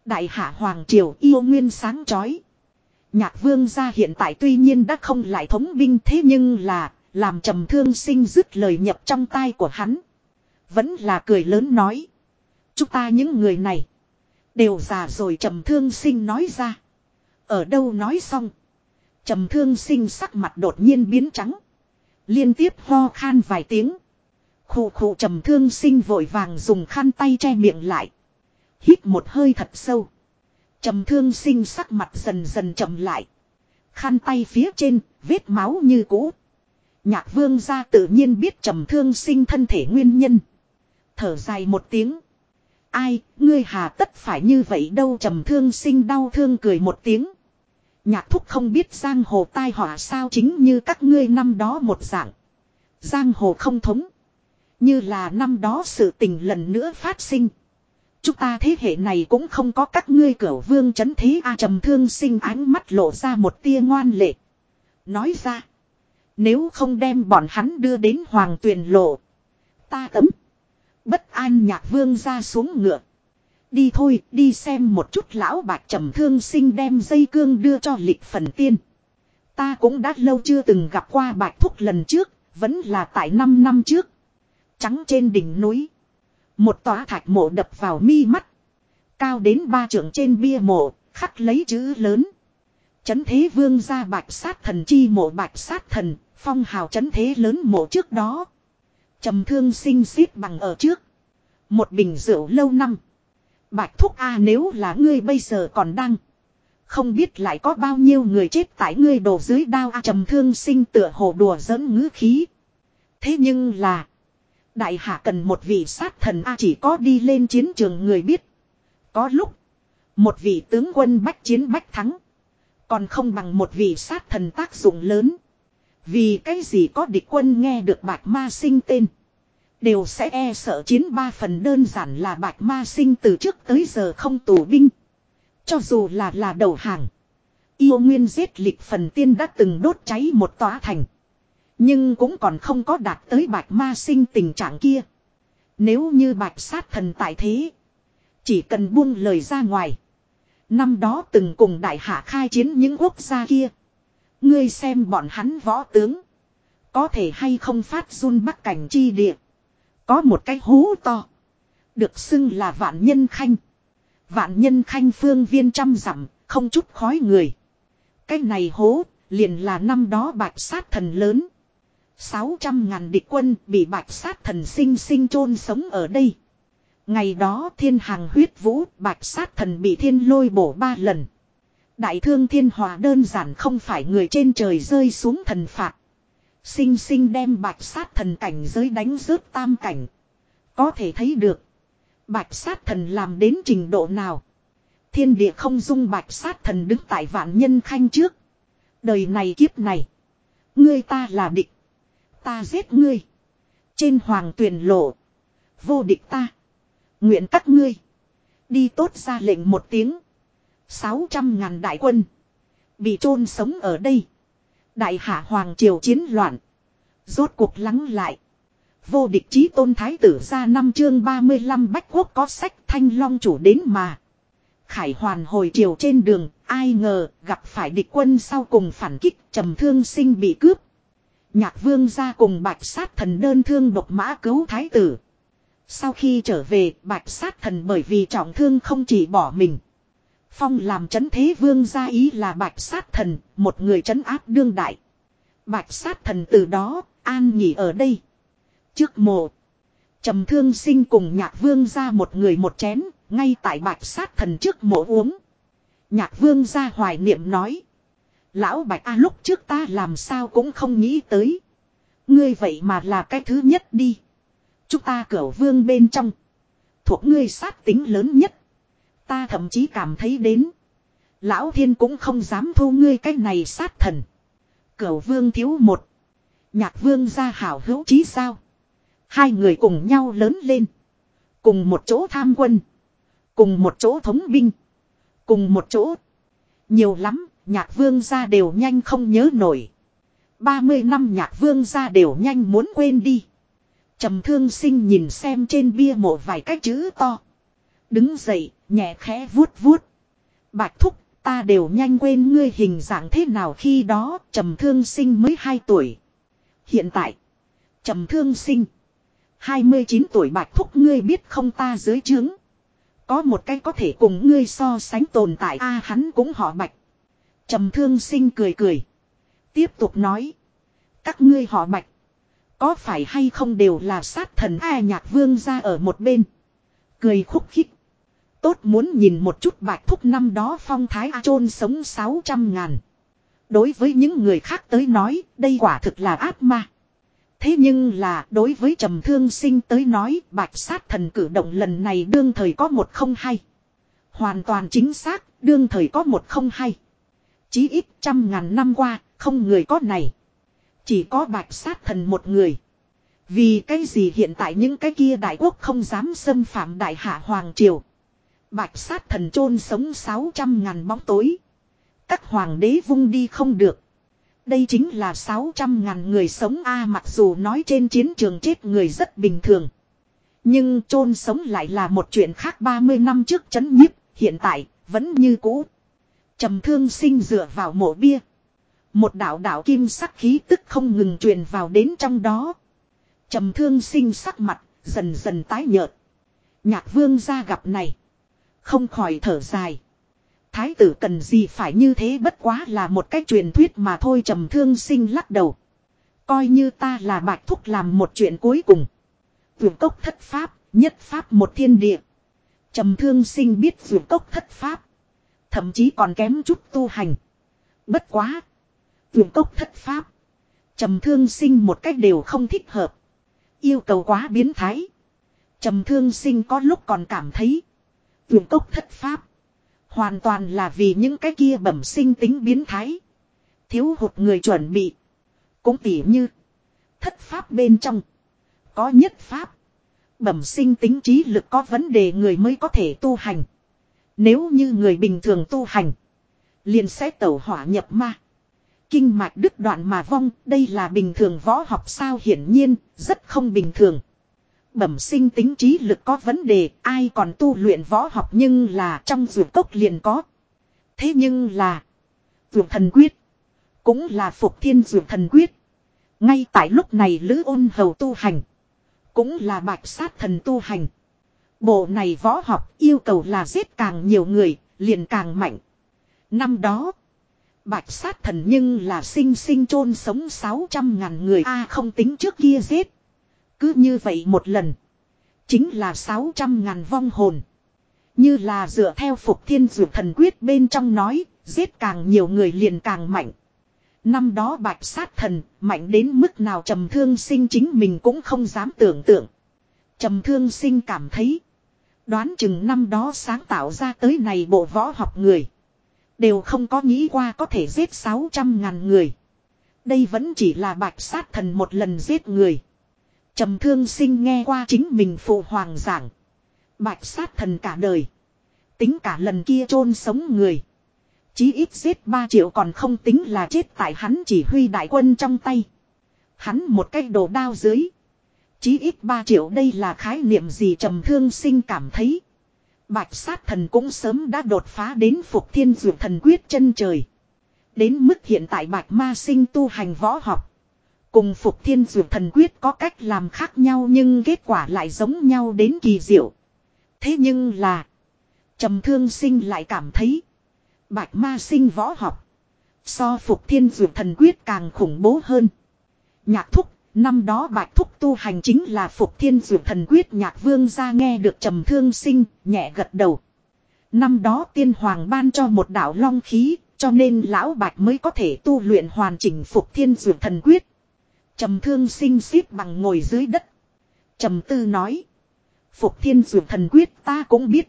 Đại hạ Hoàng Triều yêu nguyên sáng chói. Nhạc vương gia hiện tại tuy nhiên đã không lại thống binh thế nhưng là làm trầm thương sinh dứt lời nhập trong tai của hắn. Vẫn là cười lớn nói. Chúng ta những người này. Đều già rồi trầm thương sinh nói ra. Ở đâu nói xong. Trầm thương sinh sắc mặt đột nhiên biến trắng. Liên tiếp ho khan vài tiếng. Khụ khụ trầm thương sinh vội vàng dùng khăn tay che miệng lại. Hít một hơi thật sâu. Trầm thương sinh sắc mặt dần dần chậm lại. Khăn tay phía trên, vết máu như cũ. Nhạc vương gia tự nhiên biết trầm thương sinh thân thể nguyên nhân. Thở dài một tiếng. Ai, ngươi hà tất phải như vậy đâu trầm thương sinh đau thương cười một tiếng. Nhạc thúc không biết giang hồ tai họa sao chính như các ngươi năm đó một dạng. Giang hồ không thống. Như là năm đó sự tình lần nữa phát sinh. Chúng ta thế hệ này cũng không có các ngươi cửa vương chấn thế a trầm thương sinh ánh mắt lộ ra một tia ngoan lệ. Nói ra. Nếu không đem bọn hắn đưa đến hoàng tuyền lộ. Ta tấm. Bất an nhạc vương ra xuống ngựa. Đi thôi, đi xem một chút lão bạc trầm thương sinh đem dây cương đưa cho lịch phần tiên. Ta cũng đã lâu chưa từng gặp qua bạch thúc lần trước, vẫn là tại 5 năm trước. Trắng trên đỉnh núi. Một tòa thạch mộ đập vào mi mắt. Cao đến ba trượng trên bia mộ, khắc lấy chữ lớn. Chấn thế vương ra bạch sát thần chi mộ bạch sát thần, phong hào chấn thế lớn mộ trước đó. trầm thương sinh xít bằng ở trước. Một bình rượu lâu năm. Bạch thúc A nếu là ngươi bây giờ còn đang. Không biết lại có bao nhiêu người chết tại ngươi đổ dưới đao A trầm thương sinh tựa hồ đùa giỡn ngữ khí. Thế nhưng là. Đại hạ cần một vị sát thần A chỉ có đi lên chiến trường người biết. Có lúc. Một vị tướng quân bách chiến bách thắng. Còn không bằng một vị sát thần tác dụng lớn. Vì cái gì có địch quân nghe được bạch ma sinh tên. Đều sẽ e sợ chiến ba phần đơn giản là bạch ma sinh từ trước tới giờ không tù binh. Cho dù là là đầu hàng. Yêu nguyên giết lịch phần tiên đã từng đốt cháy một tòa thành. Nhưng cũng còn không có đạt tới bạch ma sinh tình trạng kia. Nếu như bạch sát thần tại thế. Chỉ cần buông lời ra ngoài. Năm đó từng cùng đại hạ khai chiến những quốc gia kia. Ngươi xem bọn hắn võ tướng. Có thể hay không phát run bắc cảnh chi địa. Có một cái hố to. Được xưng là vạn nhân khanh. Vạn nhân khanh phương viên trăm dặm, không chút khói người. Cái này hố, liền là năm đó bạch sát thần lớn. 600 ngàn địch quân bị bạch sát thần sinh sinh chôn sống ở đây. Ngày đó thiên hàng huyết vũ, bạch sát thần bị thiên lôi bổ ba lần. Đại thương thiên hòa đơn giản không phải người trên trời rơi xuống thần phạt. Sinh sinh đem bạch sát thần cảnh giới đánh rớt tam cảnh. Có thể thấy được. Bạch sát thần làm đến trình độ nào. Thiên địa không dung bạch sát thần đứng tại vạn nhân khanh trước. Đời này kiếp này. Ngươi ta là địch. Ta giết ngươi. Trên hoàng tuyển lộ. Vô địch ta. Nguyện các ngươi. Đi tốt ra lệnh một tiếng. Sáu trăm ngàn đại quân. Bị chôn sống ở đây. Đại hạ hoàng triều chiến loạn. Rốt cuộc lắng lại. Vô địch chí tôn thái tử ra năm chương 35 bách quốc có sách thanh long chủ đến mà. Khải hoàn hồi triều trên đường, ai ngờ gặp phải địch quân sau cùng phản kích trầm thương sinh bị cướp. Nhạc vương ra cùng bạch sát thần đơn thương độc mã cứu thái tử. Sau khi trở về bạch sát thần bởi vì trọng thương không chỉ bỏ mình. Phong làm chấn thế vương gia ý là bạch sát thần, một người chấn áp đương đại. Bạch sát thần từ đó, an nghỉ ở đây. Trước mộ, trầm thương sinh cùng nhạc vương ra một người một chén, ngay tại bạch sát thần trước mộ uống. Nhạc vương ra hoài niệm nói. Lão bạch a lúc trước ta làm sao cũng không nghĩ tới. Ngươi vậy mà là cái thứ nhất đi. Chúng ta cửa vương bên trong. Thuộc ngươi sát tính lớn nhất. Ta thậm chí cảm thấy đến. Lão thiên cũng không dám thu ngươi cái này sát thần. Cửu vương thiếu một. Nhạc vương ra hảo hữu chí sao. Hai người cùng nhau lớn lên. Cùng một chỗ tham quân. Cùng một chỗ thống binh. Cùng một chỗ. Nhiều lắm, nhạc vương ra đều nhanh không nhớ nổi. 30 năm nhạc vương ra đều nhanh muốn quên đi. trầm thương sinh nhìn xem trên bia mộ vài cái chữ to. Đứng dậy, nhẹ khẽ vuốt vuốt. Bạch thúc, ta đều nhanh quên ngươi hình dạng thế nào khi đó, trầm thương sinh mới 2 tuổi. Hiện tại, trầm thương sinh. 29 tuổi bạch thúc ngươi biết không ta dưới trướng. có một cái có thể cùng ngươi so sánh tồn tại a hắn cũng họ bạch. trầm thương sinh cười cười. Tiếp tục nói. Các ngươi họ bạch. Có phải hay không đều là sát thần A nhạc vương ra ở một bên. Cười khúc khích. Tốt muốn nhìn một chút bạch thúc năm đó phong thái A chôn sống 600 ngàn. Đối với những người khác tới nói, đây quả thực là ác ma. Thế nhưng là đối với trầm thương sinh tới nói bạch sát thần cử động lần này đương thời có một không hay. Hoàn toàn chính xác, đương thời có một không hay. Chí ít trăm ngàn năm qua, không người có này. Chỉ có bạch sát thần một người. Vì cái gì hiện tại những cái kia đại quốc không dám xâm phạm đại hạ hoàng triều. Bạch sát thần chôn sống 600 ngàn bóng tối. Các hoàng đế vung đi không được. Đây chính là 600 ngàn người sống a mặc dù nói trên chiến trường chết người rất bình thường. Nhưng chôn sống lại là một chuyện khác 30 năm trước chấn nhiếp, hiện tại, vẫn như cũ. trầm thương sinh dựa vào mộ bia. Một đạo đạo kim sắc khí tức không ngừng truyền vào đến trong đó. trầm thương sinh sắc mặt, dần dần tái nhợt. Nhạc vương ra gặp này. Không khỏi thở dài. Thái tử cần gì phải như thế bất quá là một cách truyền thuyết mà thôi trầm thương sinh lắc đầu. Coi như ta là bạch thúc làm một chuyện cuối cùng. Vượt cốc thất pháp, nhất pháp một thiên địa. Trầm thương sinh biết vượt cốc thất pháp. Thậm chí còn kém chút tu hành. Bất quá. Vượt cốc thất pháp. Trầm thương sinh một cách đều không thích hợp. Yêu cầu quá biến thái. Trầm thương sinh có lúc còn cảm thấy. Vườn cốc thất pháp Hoàn toàn là vì những cái kia bẩm sinh tính biến thái. Thiếu hụt người chuẩn bị. Cũng tỉ như. Thất pháp bên trong. Có nhất pháp. Bẩm sinh tính trí lực có vấn đề người mới có thể tu hành. Nếu như người bình thường tu hành. Liền sẽ tẩu hỏa nhập ma. Kinh mạch đứt đoạn mà vong. Đây là bình thường võ học sao hiển nhiên. Rất không bình thường bẩm sinh tính trí lực có vấn đề, ai còn tu luyện võ học nhưng là trong dược cốc liền có. Thế nhưng là, dược thần quyết, cũng là phục thiên dược thần quyết. Ngay tại lúc này Lữ ôn hầu tu hành, cũng là bạch sát thần tu hành. Bộ này võ học yêu cầu là giết càng nhiều người, liền càng mạnh. Năm đó, bạch sát thần nhưng là sinh sinh chôn sống 600 ngàn người a không tính trước kia giết. Cứ như vậy một lần. Chính là 600 ngàn vong hồn. Như là dựa theo phục thiên dược thần quyết bên trong nói, giết càng nhiều người liền càng mạnh. Năm đó bạch sát thần, mạnh đến mức nào trầm thương sinh chính mình cũng không dám tưởng tượng. Trầm thương sinh cảm thấy. Đoán chừng năm đó sáng tạo ra tới này bộ võ học người. Đều không có nghĩ qua có thể giết 600 ngàn người. Đây vẫn chỉ là bạch sát thần một lần giết người. Trầm thương sinh nghe qua chính mình phụ hoàng giảng. Bạch sát thần cả đời. Tính cả lần kia chôn sống người. Chí ít giết 3 triệu còn không tính là chết tại hắn chỉ huy đại quân trong tay. Hắn một cái đồ đao dưới. Chí ít 3 triệu đây là khái niệm gì trầm thương sinh cảm thấy. Bạch sát thần cũng sớm đã đột phá đến phục thiên dược thần quyết chân trời. Đến mức hiện tại bạch ma sinh tu hành võ học. Cùng Phục Thiên Dược Thần Quyết có cách làm khác nhau nhưng kết quả lại giống nhau đến kỳ diệu. Thế nhưng là. trầm thương sinh lại cảm thấy. Bạch ma sinh võ học. So Phục Thiên Dược Thần Quyết càng khủng bố hơn. Nhạc thúc, năm đó bạch thúc tu hành chính là Phục Thiên Dược Thần Quyết nhạc vương ra nghe được trầm thương sinh, nhẹ gật đầu. Năm đó tiên hoàng ban cho một đạo long khí, cho nên lão bạch mới có thể tu luyện hoàn chỉnh Phục Thiên Dược Thần Quyết. Trầm thương sinh xiết bằng ngồi dưới đất. Trầm tư nói. Phục thiên dược thần quyết ta cũng biết.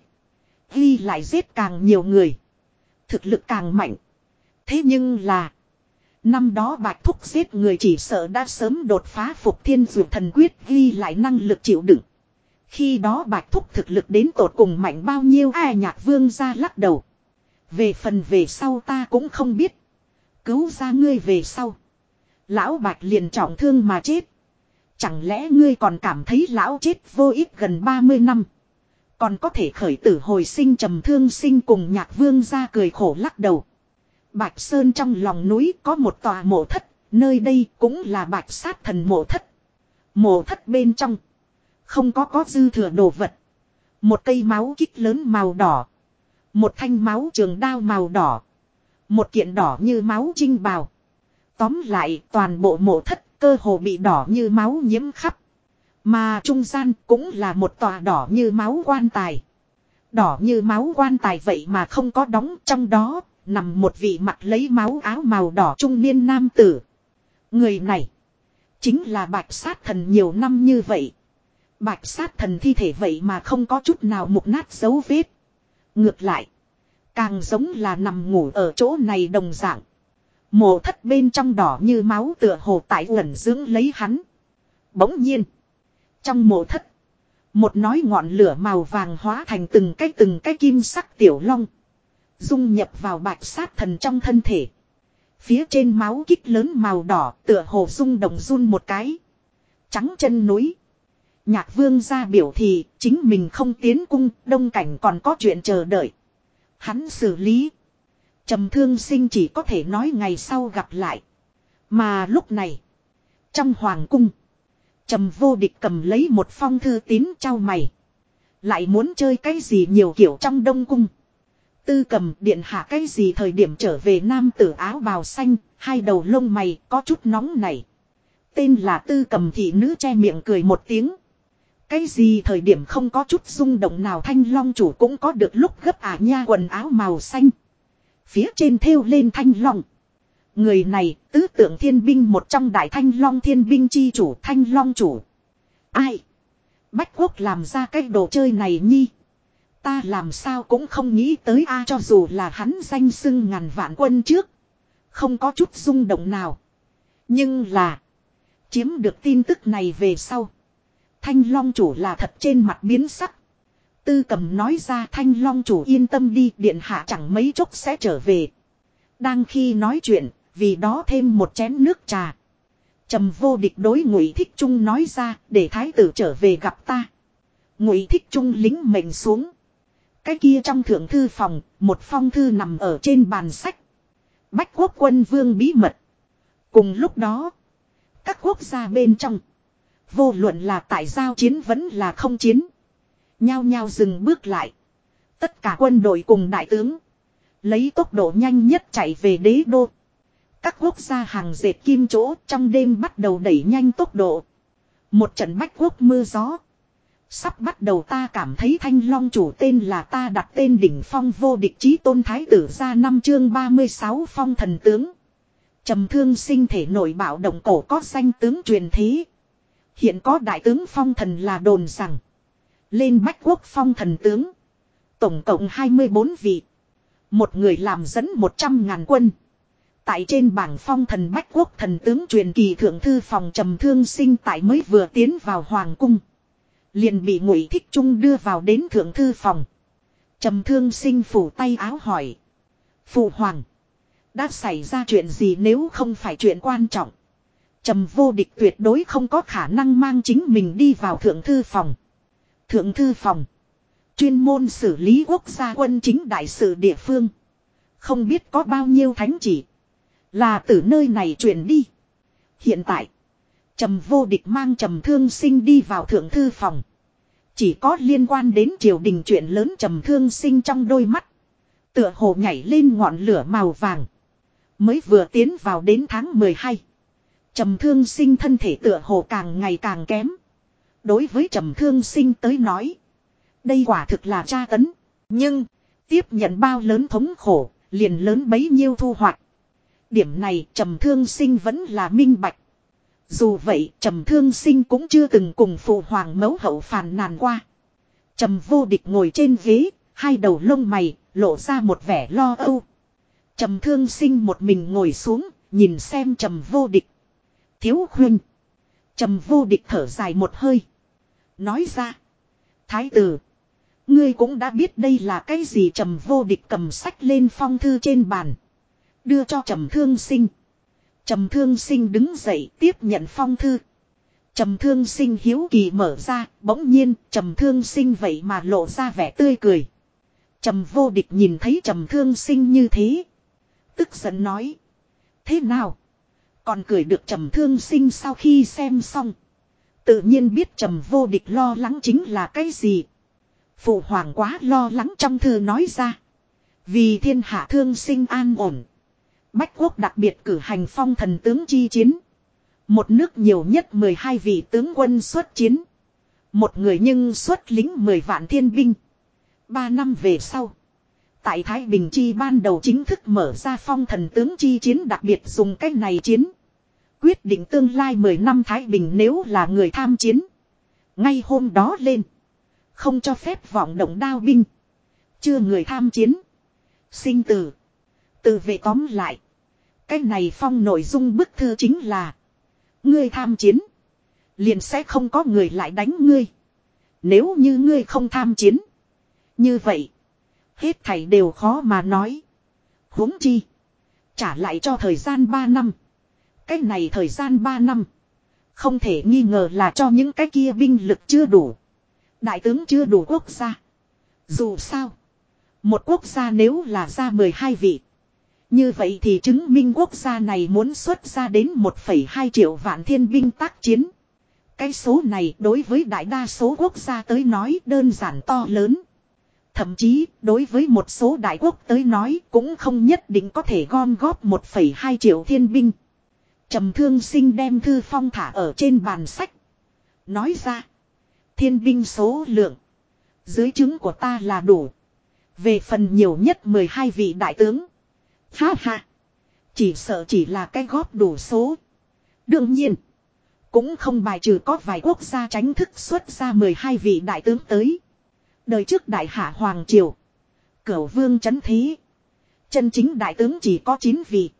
Ghi lại giết càng nhiều người. Thực lực càng mạnh. Thế nhưng là. Năm đó bạch thúc giết người chỉ sợ đã sớm đột phá phục thiên dược thần quyết ghi lại năng lực chịu đựng. Khi đó bạch thúc thực lực đến tột cùng mạnh bao nhiêu ai nhạc vương ra lắc đầu. Về phần về sau ta cũng không biết. Cứu ra ngươi về sau. Lão Bạch liền trọng thương mà chết. Chẳng lẽ ngươi còn cảm thấy lão chết vô ích gần 30 năm. Còn có thể khởi tử hồi sinh trầm thương sinh cùng nhạc vương ra cười khổ lắc đầu. Bạch Sơn trong lòng núi có một tòa mộ thất, nơi đây cũng là bạch sát thần mộ thất. Mộ thất bên trong, không có có dư thừa đồ vật. Một cây máu kích lớn màu đỏ. Một thanh máu trường đao màu đỏ. Một kiện đỏ như máu trinh bào. Tóm lại toàn bộ mộ thất cơ hồ bị đỏ như máu nhiễm khắp. Mà trung gian cũng là một tòa đỏ như máu quan tài. Đỏ như máu quan tài vậy mà không có đóng trong đó, nằm một vị mặt lấy máu áo màu đỏ trung niên nam tử. Người này, chính là bạch sát thần nhiều năm như vậy. Bạch sát thần thi thể vậy mà không có chút nào mục nát dấu vết. Ngược lại, càng giống là nằm ngủ ở chỗ này đồng dạng. Mộ thất bên trong đỏ như máu tựa hồ tại uẩn dưỡng lấy hắn. Bỗng nhiên, trong mộ thất, một nói ngọn lửa màu vàng hóa thành từng cái từng cái kim sắc tiểu long. Dung nhập vào bạch sát thần trong thân thể. Phía trên máu kích lớn màu đỏ tựa hồ rung động run một cái. Trắng chân núi. Nhạc vương ra biểu thì chính mình không tiến cung đông cảnh còn có chuyện chờ đợi. Hắn xử lý trầm thương sinh chỉ có thể nói ngày sau gặp lại. Mà lúc này. Trong hoàng cung. Trầm vô địch cầm lấy một phong thư tín trao mày. Lại muốn chơi cái gì nhiều kiểu trong đông cung. Tư cầm điện hạ cái gì thời điểm trở về nam tử áo bào xanh, hai đầu lông mày có chút nóng này. Tên là tư cầm thị nữ che miệng cười một tiếng. Cái gì thời điểm không có chút rung động nào thanh long chủ cũng có được lúc gấp ả nha quần áo màu xanh. Phía trên thêu lên thanh long. Người này, tứ tượng thiên binh, một trong đại thanh long thiên binh chi chủ, thanh long chủ. Ai? Bách quốc làm ra cái đồ chơi này nhi. Ta làm sao cũng không nghĩ tới a, cho dù là hắn danh xưng ngàn vạn quân trước. Không có chút rung động nào. Nhưng là. Chiếm được tin tức này về sau. Thanh long chủ là thật trên mặt biến sắc. Tư cầm nói ra thanh long chủ yên tâm đi điện hạ chẳng mấy chốc sẽ trở về. Đang khi nói chuyện, vì đó thêm một chén nước trà. Trầm vô địch đối ngụy thích trung nói ra để thái tử trở về gặp ta. Ngụy thích trung lính mệnh xuống. Cái kia trong thượng thư phòng, một phong thư nằm ở trên bàn sách. Bách quốc quân vương bí mật. Cùng lúc đó, các quốc gia bên trong, vô luận là tại giao chiến vẫn là không chiến. Nhao nhao dừng bước lại. Tất cả quân đội cùng đại tướng, lấy tốc độ nhanh nhất chạy về đế đô. Các quốc gia hàng dệt kim chỗ trong đêm bắt đầu đẩy nhanh tốc độ. Một trận bách quốc mưa gió. Sắp bắt đầu ta cảm thấy thanh long chủ tên là ta đặt tên đỉnh phong vô địch chí tôn thái tử ra năm chương 36 phong thần tướng. trầm thương sinh thể nội bạo động cổ có danh tướng truyền thế. Hiện có đại tướng phong thần là đồn rằng. Lên bách quốc phong thần tướng. Tổng cộng 24 vị. Một người làm dẫn 100 ngàn quân. Tại trên bảng phong thần bách quốc thần tướng truyền kỳ thượng thư phòng trầm thương sinh tại mới vừa tiến vào hoàng cung. Liền bị ngụy thích trung đưa vào đến thượng thư phòng. trầm thương sinh phủ tay áo hỏi. Phụ hoàng. Đã xảy ra chuyện gì nếu không phải chuyện quan trọng. Trầm vô địch tuyệt đối không có khả năng mang chính mình đi vào thượng thư phòng. Thượng thư phòng. Chuyên môn xử lý quốc gia quân chính đại sự địa phương. Không biết có bao nhiêu thánh chỉ. Là từ nơi này chuyển đi. Hiện tại. Trầm vô địch mang trầm thương sinh đi vào thượng thư phòng. Chỉ có liên quan đến triều đình chuyện lớn trầm thương sinh trong đôi mắt. Tựa hồ nhảy lên ngọn lửa màu vàng. Mới vừa tiến vào đến tháng 12. Trầm thương sinh thân thể tựa hồ càng ngày càng kém. Đối với trầm thương sinh tới nói. Đây quả thực là tra tấn. Nhưng, tiếp nhận bao lớn thống khổ, liền lớn bấy nhiêu thu hoạch. Điểm này trầm thương sinh vẫn là minh bạch. Dù vậy trầm thương sinh cũng chưa từng cùng phụ hoàng mẫu hậu phàn nàn qua. Trầm vô địch ngồi trên ghế, hai đầu lông mày, lộ ra một vẻ lo âu. Trầm thương sinh một mình ngồi xuống, nhìn xem trầm vô địch. Thiếu khuyên. Trầm vô địch thở dài một hơi. Nói ra. Thái tử. Ngươi cũng đã biết đây là cái gì trầm vô địch cầm sách lên phong thư trên bàn. Đưa cho trầm thương sinh. Trầm thương sinh đứng dậy tiếp nhận phong thư. Trầm thương sinh hiếu kỳ mở ra, bỗng nhiên trầm thương sinh vậy mà lộ ra vẻ tươi cười. Trầm vô địch nhìn thấy trầm thương sinh như thế. Tức giận nói. Thế nào? Còn cười được trầm thương sinh sau khi xem xong. Tự nhiên biết trầm vô địch lo lắng chính là cái gì. Phụ hoàng quá lo lắng trong thư nói ra. Vì thiên hạ thương sinh an ổn. Bách quốc đặc biệt cử hành phong thần tướng chi chiến. Một nước nhiều nhất 12 vị tướng quân xuất chiến. Một người nhưng xuất lính 10 vạn thiên binh. Ba năm về sau. Tại Thái Bình Chi ban đầu chính thức mở ra phong thần tướng chi chiến đặc biệt dùng cách này chiến. Quyết định tương lai 10 năm Thái Bình nếu là người tham chiến. Ngay hôm đó lên. Không cho phép vọng động đao binh. Chưa người tham chiến. Sinh tử. Từ về tóm lại. Cái này phong nội dung bức thư chính là. Ngươi tham chiến. Liền sẽ không có người lại đánh ngươi. Nếu như ngươi không tham chiến. Như vậy. Hết thảy đều khó mà nói. huống chi. Trả lại cho thời gian 3 năm. Cái này thời gian 3 năm. Không thể nghi ngờ là cho những cái kia binh lực chưa đủ. Đại tướng chưa đủ quốc gia. Dù sao. Một quốc gia nếu là ra 12 vị. Như vậy thì chứng minh quốc gia này muốn xuất ra đến 1,2 triệu vạn thiên binh tác chiến. Cái số này đối với đại đa số quốc gia tới nói đơn giản to lớn. Thậm chí đối với một số đại quốc tới nói cũng không nhất định có thể gom góp 1,2 triệu thiên binh. Trầm thương sinh đem thư phong thả ở trên bàn sách. Nói ra. Thiên binh số lượng. Dưới chứng của ta là đủ. Về phần nhiều nhất 12 vị đại tướng. Ha ha. Chỉ sợ chỉ là cái góp đủ số. Đương nhiên. Cũng không bài trừ có vài quốc gia tránh thức xuất ra 12 vị đại tướng tới. Đời trước đại hạ Hoàng Triều. Cửu vương chấn thế. Chân chính đại tướng chỉ có chín vị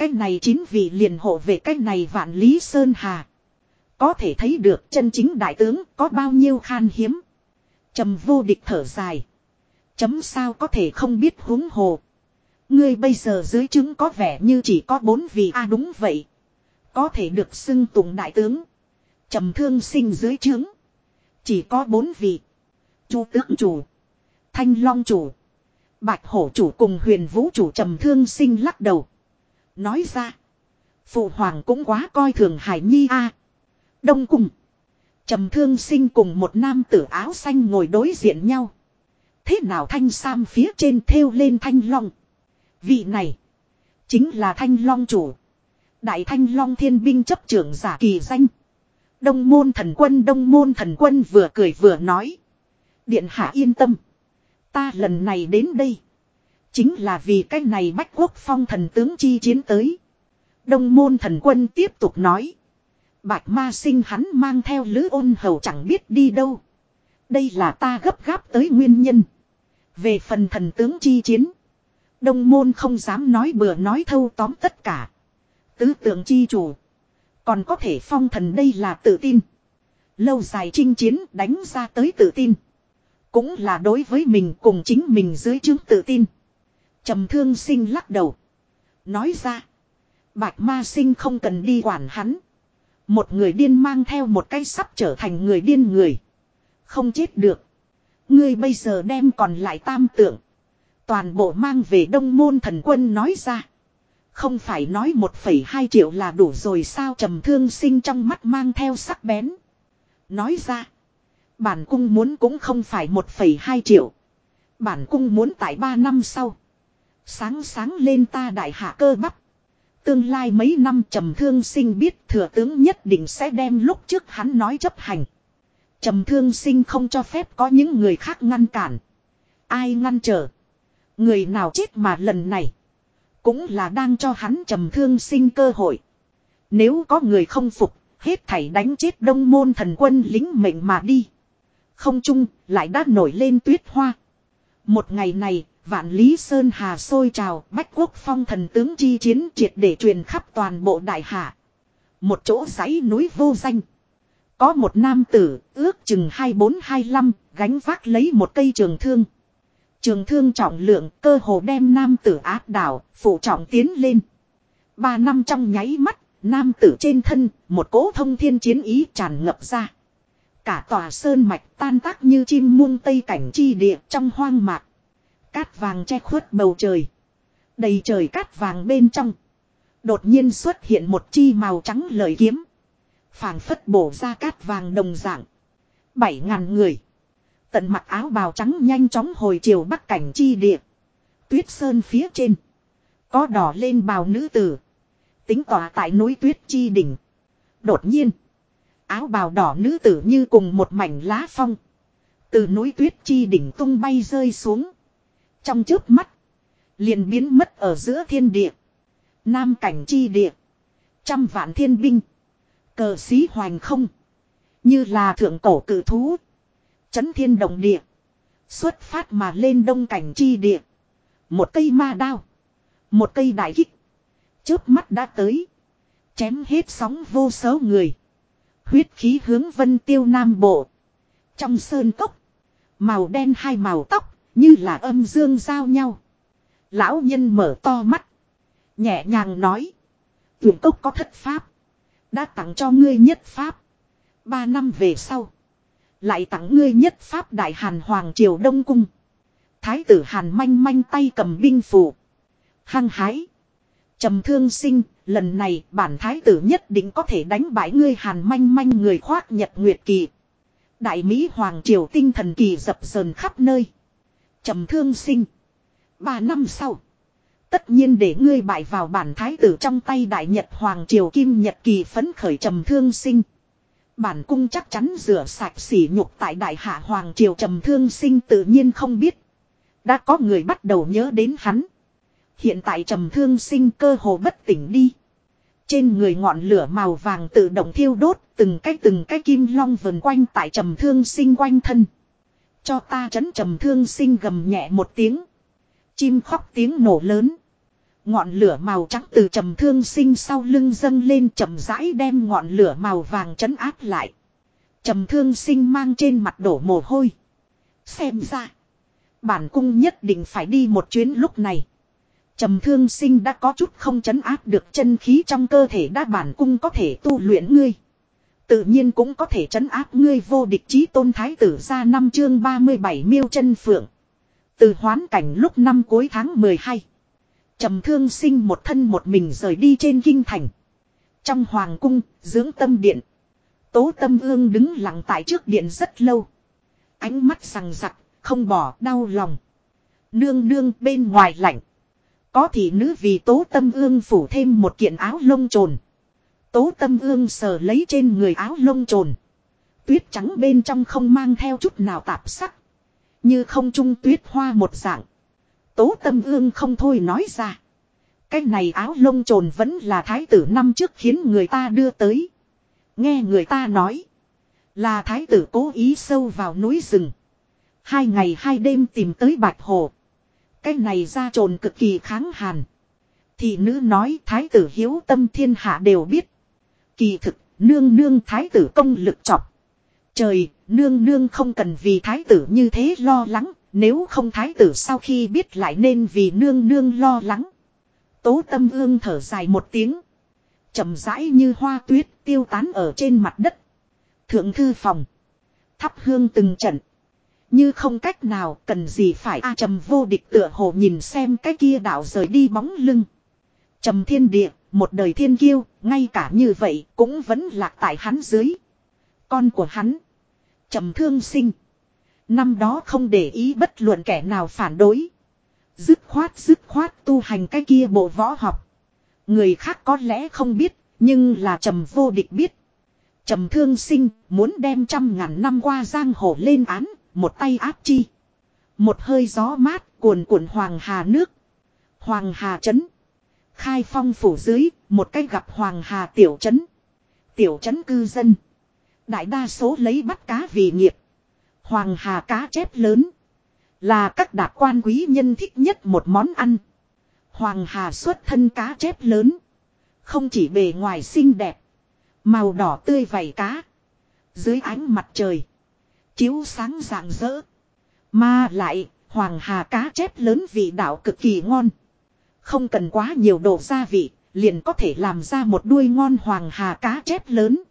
cái này chín vị liền hộ về cái này vạn lý sơn hà. Có thể thấy được chân chính đại tướng có bao nhiêu khan hiếm. trầm vô địch thở dài. Chấm sao có thể không biết huống hồ. Ngươi bây giờ dưới chứng có vẻ như chỉ có bốn vị a à đúng vậy. Có thể được xưng tùng đại tướng. trầm thương sinh dưới chứng Chỉ có bốn vị. Chu tướng chủ. Thanh long chủ. Bạch hổ chủ cùng huyền vũ chủ trầm thương sinh lắc đầu. Nói ra. Phụ hoàng cũng quá coi thường hải nhi a Đông cùng. Trầm thương sinh cùng một nam tử áo xanh ngồi đối diện nhau. Thế nào thanh sam phía trên thêu lên thanh long. Vị này. Chính là thanh long chủ. Đại thanh long thiên binh chấp trưởng giả kỳ danh. Đông môn thần quân, đông môn thần quân vừa cười vừa nói. Điện hạ yên tâm. Ta lần này đến đây. Chính là vì cái này bách quốc phong thần tướng chi chiến tới. Đông môn thần quân tiếp tục nói. Bạch ma sinh hắn mang theo lữ ôn hầu chẳng biết đi đâu. Đây là ta gấp gáp tới nguyên nhân. Về phần thần tướng chi chiến. Đông môn không dám nói bừa nói thâu tóm tất cả. Tứ tượng chi chủ. Còn có thể phong thần đây là tự tin. Lâu dài chinh chiến đánh ra tới tự tin. Cũng là đối với mình cùng chính mình dưới chứng tự tin trầm thương sinh lắc đầu. Nói ra. Bạch ma sinh không cần đi quản hắn. Một người điên mang theo một cái sắp trở thành người điên người. Không chết được. Ngươi bây giờ đem còn lại tam tượng. Toàn bộ mang về đông môn thần quân nói ra. Không phải nói 1,2 triệu là đủ rồi sao trầm thương sinh trong mắt mang theo sắc bén. Nói ra. Bản cung muốn cũng không phải 1,2 triệu. Bản cung muốn tại 3 năm sau. Sáng sáng lên ta đại hạ cơ bắp. Tương lai mấy năm trầm thương sinh biết thừa tướng nhất định sẽ đem lúc trước hắn nói chấp hành. Trầm thương sinh không cho phép có những người khác ngăn cản. Ai ngăn trở. Người nào chết mà lần này. Cũng là đang cho hắn trầm thương sinh cơ hội. Nếu có người không phục, hết thảy đánh chết đông môn thần quân lính mệnh mà đi. Không chung, lại đã nổi lên tuyết hoa. Một ngày này, vạn lý sơn hà sôi trào, bách quốc phong thần tướng chi chiến triệt để truyền khắp toàn bộ đại hạ. Một chỗ dãy núi vô danh. Có một nam tử, ước chừng 24-25, gánh vác lấy một cây trường thương. Trường thương trọng lượng cơ hồ đem nam tử áp đảo, phụ trọng tiến lên. Ba năm trong nháy mắt, nam tử trên thân, một cỗ thông thiên chiến ý tràn ngập ra. Cả tòa sơn mạch tan tác như chim muông tây cảnh chi địa trong hoang mạc. Cát vàng che khuất bầu trời. Đầy trời cát vàng bên trong. Đột nhiên xuất hiện một chi màu trắng lời kiếm. phảng phất bổ ra cát vàng đồng dạng. Bảy ngàn người. Tận mặc áo bào trắng nhanh chóng hồi chiều bắc cảnh chi địa. Tuyết sơn phía trên. Có đỏ lên bào nữ tử. Tính tỏa tại núi tuyết chi đỉnh. Đột nhiên. Áo bào đỏ nữ tử như cùng một mảnh lá phong. Từ núi tuyết chi đỉnh tung bay rơi xuống. Trong trước mắt. Liền biến mất ở giữa thiên địa. Nam cảnh chi địa. Trăm vạn thiên binh. Cờ xí hoành không. Như là thượng cổ cử thú. Chấn thiên động địa. Xuất phát mà lên đông cảnh chi địa. Một cây ma đao. Một cây đại kích. Chớp mắt đã tới. Chém hết sóng vô số người. Huyết khí hướng vân tiêu nam bộ. Trong sơn cốc. Màu đen hai màu tóc. Như là âm dương giao nhau. Lão nhân mở to mắt. Nhẹ nhàng nói. Tuyển cốc có thất pháp. Đã tặng cho ngươi nhất pháp. Ba năm về sau. Lại tặng ngươi nhất pháp đại hàn hoàng triều đông cung. Thái tử hàn manh manh tay cầm binh phủ. Hăng hái. trầm thương sinh, lần này bản thái tử nhất định có thể đánh bại ngươi hàn manh manh người khoác nhật nguyệt kỳ. Đại Mỹ Hoàng Triều tinh thần kỳ dập dờn khắp nơi trầm thương sinh. Ba năm sau. Tất nhiên để ngươi bại vào bản thái tử trong tay đại nhật Hoàng Triều kim nhật kỳ phấn khởi trầm thương sinh. Bản cung chắc chắn rửa sạch sỉ nhục tại đại hạ Hoàng Triều trầm thương sinh tự nhiên không biết. Đã có người bắt đầu nhớ đến hắn. Hiện tại trầm thương sinh cơ hồ bất tỉnh đi. Trên người ngọn lửa màu vàng tự động thiêu đốt, từng cái từng cái kim long vần quanh tại trầm thương sinh quanh thân. Cho ta chấn trầm thương sinh gầm nhẹ một tiếng. Chim khóc tiếng nổ lớn. Ngọn lửa màu trắng từ trầm thương sinh sau lưng dâng lên chậm rãi đem ngọn lửa màu vàng chấn áp lại. Trầm thương sinh mang trên mặt đổ mồ hôi. Xem ra. Bản cung nhất định phải đi một chuyến lúc này. Trầm thương sinh đã có chút không chấn áp được chân khí trong cơ thể đã bản cung có thể tu luyện ngươi. Tự nhiên cũng có thể chấn áp ngươi vô địch chí tôn thái tử ra năm chương 37 miêu chân phượng. Từ hoán cảnh lúc năm cuối tháng 12. Trầm thương sinh một thân một mình rời đi trên kinh thành. Trong hoàng cung, dưỡng tâm điện. Tố tâm ương đứng lặng tại trước điện rất lâu. Ánh mắt sằng sặc không bỏ đau lòng. Nương nương bên ngoài lạnh. Có thị nữ vì tố tâm ương phủ thêm một kiện áo lông trồn. Tố tâm ương sờ lấy trên người áo lông trồn. Tuyết trắng bên trong không mang theo chút nào tạp sắc. Như không trung tuyết hoa một dạng. Tố tâm ương không thôi nói ra. Cái này áo lông trồn vẫn là thái tử năm trước khiến người ta đưa tới. Nghe người ta nói. Là thái tử cố ý sâu vào núi rừng. Hai ngày hai đêm tìm tới bạch hồ. Cái này ra trồn cực kỳ kháng hàn. Thì nữ nói thái tử hiếu tâm thiên hạ đều biết. Kỳ thực, nương nương thái tử công lực chọc. Trời, nương nương không cần vì thái tử như thế lo lắng, nếu không thái tử sau khi biết lại nên vì nương nương lo lắng. Tố tâm ương thở dài một tiếng. chậm rãi như hoa tuyết tiêu tán ở trên mặt đất. Thượng thư phòng. Thắp hương từng trận. Như không cách nào cần gì phải a trầm vô địch tựa hồ nhìn xem cái kia đảo rời đi bóng lưng. Trầm thiên địa, một đời thiên kiêu, ngay cả như vậy cũng vẫn lạc tại hắn dưới. Con của hắn. Trầm thương sinh. Năm đó không để ý bất luận kẻ nào phản đối. Dứt khoát dứt khoát tu hành cái kia bộ võ học. Người khác có lẽ không biết, nhưng là trầm vô địch biết. Trầm thương sinh muốn đem trăm ngàn năm qua giang hồ lên án, một tay áp chi. Một hơi gió mát cuồn cuộn hoàng hà nước. Hoàng hà trấn. Khai phong phủ dưới, một cái gặp hoàng hà tiểu trấn. Tiểu trấn cư dân. Đại đa số lấy bắt cá vì nghiệp. Hoàng hà cá chép lớn. Là các đạt quan quý nhân thích nhất một món ăn. Hoàng hà xuất thân cá chép lớn. Không chỉ bề ngoài xinh đẹp. Màu đỏ tươi vảy cá. Dưới ánh mặt trời. Chiếu sáng rạng rỡ. Mà lại, hoàng hà cá chép lớn vị đạo cực kỳ ngon. Không cần quá nhiều đồ gia vị, liền có thể làm ra một đuôi ngon hoàng hà cá chép lớn.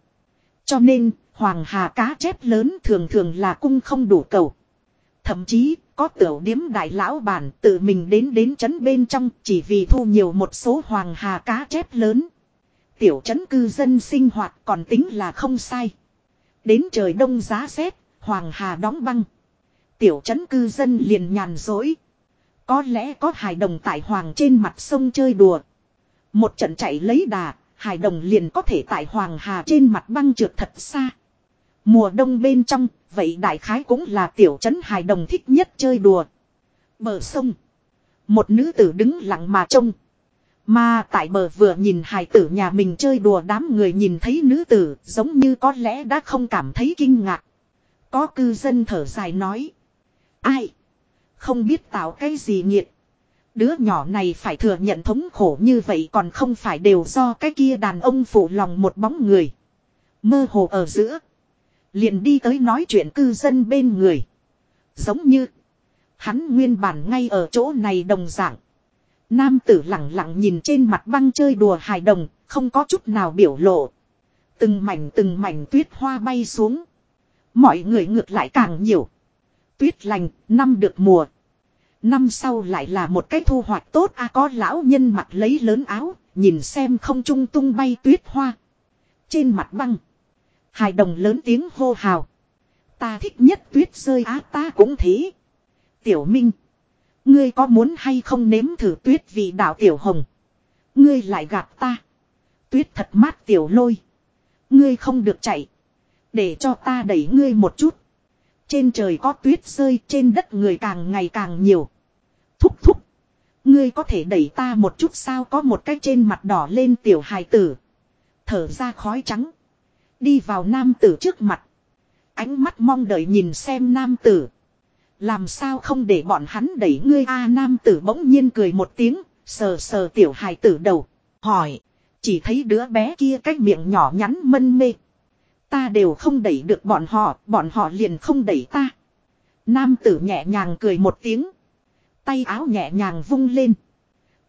Cho nên, hoàng hà cá chép lớn thường thường là cung không đủ cầu. Thậm chí, có tiểu điếm đại lão bản tự mình đến đến trấn bên trong chỉ vì thu nhiều một số hoàng hà cá chép lớn. Tiểu trấn cư dân sinh hoạt còn tính là không sai. Đến trời đông giá rét, hoàng hà đóng băng. Tiểu trấn cư dân liền nhàn dối. Có lẽ có hài đồng tại hoàng trên mặt sông chơi đùa. Một trận chạy lấy đà, hài đồng liền có thể tại hoàng hà trên mặt băng trượt thật xa. Mùa đông bên trong, vậy đại khái cũng là tiểu trấn hài đồng thích nhất chơi đùa. Bờ sông. Một nữ tử đứng lặng mà trông. Mà tại bờ vừa nhìn hài tử nhà mình chơi đùa đám người nhìn thấy nữ tử giống như có lẽ đã không cảm thấy kinh ngạc. Có cư dân thở dài nói. Ai? Không biết tạo cái gì nghiệt. Đứa nhỏ này phải thừa nhận thống khổ như vậy còn không phải đều do cái kia đàn ông phụ lòng một bóng người. Mơ hồ ở giữa. Liền đi tới nói chuyện cư dân bên người. Giống như. Hắn nguyên bản ngay ở chỗ này đồng dạng. Nam tử lặng lặng nhìn trên mặt băng chơi đùa hài đồng, không có chút nào biểu lộ. Từng mảnh từng mảnh tuyết hoa bay xuống. Mọi người ngược lại càng nhiều. Tuyết lành, năm được mùa. Năm sau lại là một cái thu hoạch tốt a có lão nhân mặt lấy lớn áo, nhìn xem không trung tung bay tuyết hoa. Trên mặt băng. Hài đồng lớn tiếng hô hào. Ta thích nhất tuyết rơi á ta cũng thế. Tiểu Minh. Ngươi có muốn hay không nếm thử tuyết vị đạo Tiểu Hồng. Ngươi lại gạt ta. Tuyết thật mát Tiểu Lôi. Ngươi không được chạy. Để cho ta đẩy ngươi một chút. Trên trời có tuyết rơi, trên đất người càng ngày càng nhiều. Thúc thúc. Ngươi có thể đẩy ta một chút sao có một cái trên mặt đỏ lên tiểu hài tử. Thở ra khói trắng. Đi vào nam tử trước mặt. Ánh mắt mong đợi nhìn xem nam tử. Làm sao không để bọn hắn đẩy ngươi a, nam tử bỗng nhiên cười một tiếng. Sờ sờ tiểu hài tử đầu. Hỏi. Chỉ thấy đứa bé kia cái miệng nhỏ nhắn mân mê. Ta đều không đẩy được bọn họ, bọn họ liền không đẩy ta. Nam tử nhẹ nhàng cười một tiếng. Tay áo nhẹ nhàng vung lên.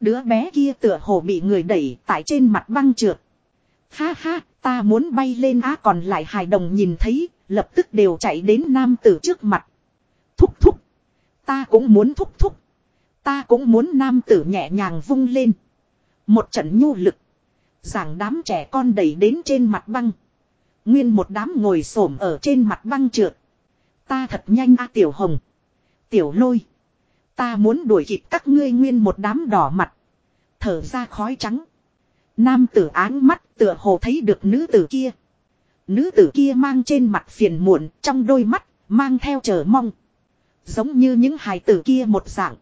Đứa bé kia tựa hồ bị người đẩy tại trên mặt băng trượt. Ha ha, ta muốn bay lên á còn lại hài đồng nhìn thấy, lập tức đều chạy đến nam tử trước mặt. Thúc thúc. Ta cũng muốn thúc thúc. Ta cũng muốn nam tử nhẹ nhàng vung lên. Một trận nhu lực. Giảng đám trẻ con đẩy đến trên mặt băng. Nguyên một đám ngồi xổm ở trên mặt băng trượt. Ta thật nhanh a tiểu hồng. Tiểu lôi. Ta muốn đuổi kịp các ngươi nguyên một đám đỏ mặt. Thở ra khói trắng. Nam tử áng mắt tựa hồ thấy được nữ tử kia. Nữ tử kia mang trên mặt phiền muộn trong đôi mắt mang theo chờ mong. Giống như những hài tử kia một dạng.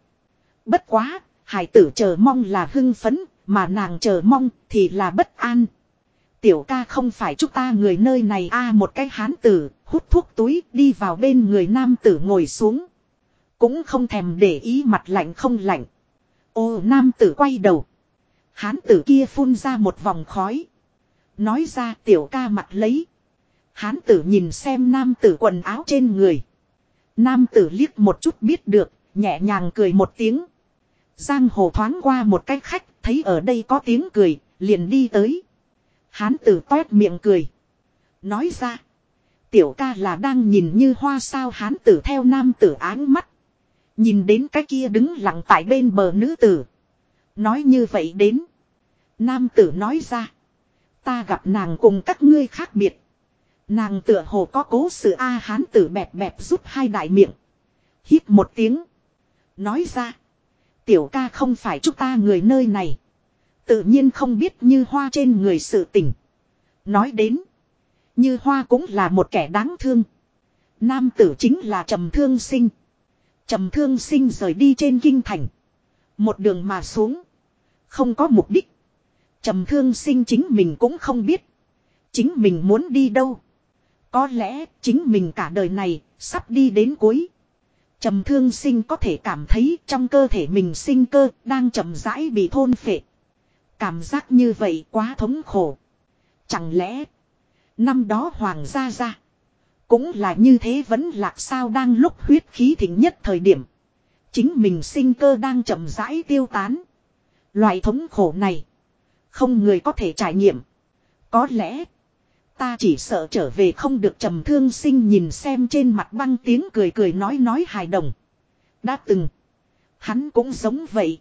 Bất quá, hài tử chờ mong là hưng phấn, mà nàng chờ mong thì là bất an. Tiểu ca không phải chúng ta người nơi này a một cái hán tử, hút thuốc túi, đi vào bên người nam tử ngồi xuống. Cũng không thèm để ý mặt lạnh không lạnh. Ô nam tử quay đầu. Hán tử kia phun ra một vòng khói. Nói ra tiểu ca mặt lấy. Hán tử nhìn xem nam tử quần áo trên người. Nam tử liếc một chút biết được, nhẹ nhàng cười một tiếng. Giang hồ thoáng qua một cái khách, thấy ở đây có tiếng cười, liền đi tới. Hán tử toét miệng cười. Nói ra. Tiểu ca là đang nhìn như hoa sao hán tử theo nam tử áng mắt. Nhìn đến cái kia đứng lặng tại bên bờ nữ tử. Nói như vậy đến. Nam tử nói ra. Ta gặp nàng cùng các ngươi khác biệt. Nàng tựa hồ có cố sự A hán tử bẹp bẹp rút hai đại miệng. Hít một tiếng. Nói ra. Tiểu ca không phải chúng ta người nơi này. Tự nhiên không biết như hoa trên người sự tình. Nói đến. Như hoa cũng là một kẻ đáng thương. Nam tử chính là trầm thương sinh. Trầm thương sinh rời đi trên kinh thành. Một đường mà xuống. Không có mục đích. Trầm thương sinh chính mình cũng không biết. Chính mình muốn đi đâu. Có lẽ chính mình cả đời này sắp đi đến cuối. Trầm thương sinh có thể cảm thấy trong cơ thể mình sinh cơ đang chậm rãi bị thôn phệ. Cảm giác như vậy quá thống khổ. Chẳng lẽ, năm đó hoàng gia gia cũng là như thế vẫn lạc sao đang lúc huyết khí thịnh nhất thời điểm. Chính mình sinh cơ đang chậm rãi tiêu tán. Loại thống khổ này. Không người có thể trải nghiệm. Có lẽ. Ta chỉ sợ trở về không được trầm thương sinh nhìn xem trên mặt băng tiếng cười cười nói nói hài đồng. Đã từng. Hắn cũng giống vậy.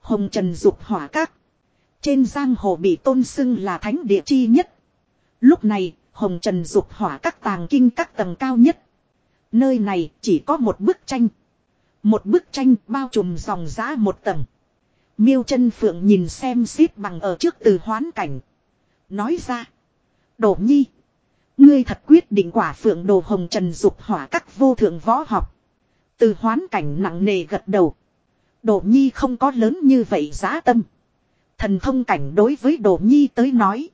Hồng Trần dục hỏa các. Trên giang hồ bị tôn xưng là thánh địa chi nhất. Lúc này, Hồng Trần dục hỏa các tàng kinh các tầng cao nhất. Nơi này chỉ có một bức tranh. Một bức tranh bao trùm dòng giã một tầng. Miêu chân phượng nhìn xem xít bằng ở trước từ hoán cảnh. Nói ra. Đổ nhi. Ngươi thật quyết định quả phượng đồ hồng trần dục hỏa các vô thượng võ học. Từ hoán cảnh nặng nề gật đầu. Đổ nhi không có lớn như vậy giá tâm. Thần thông cảnh đối với Đỗ Nhi tới nói.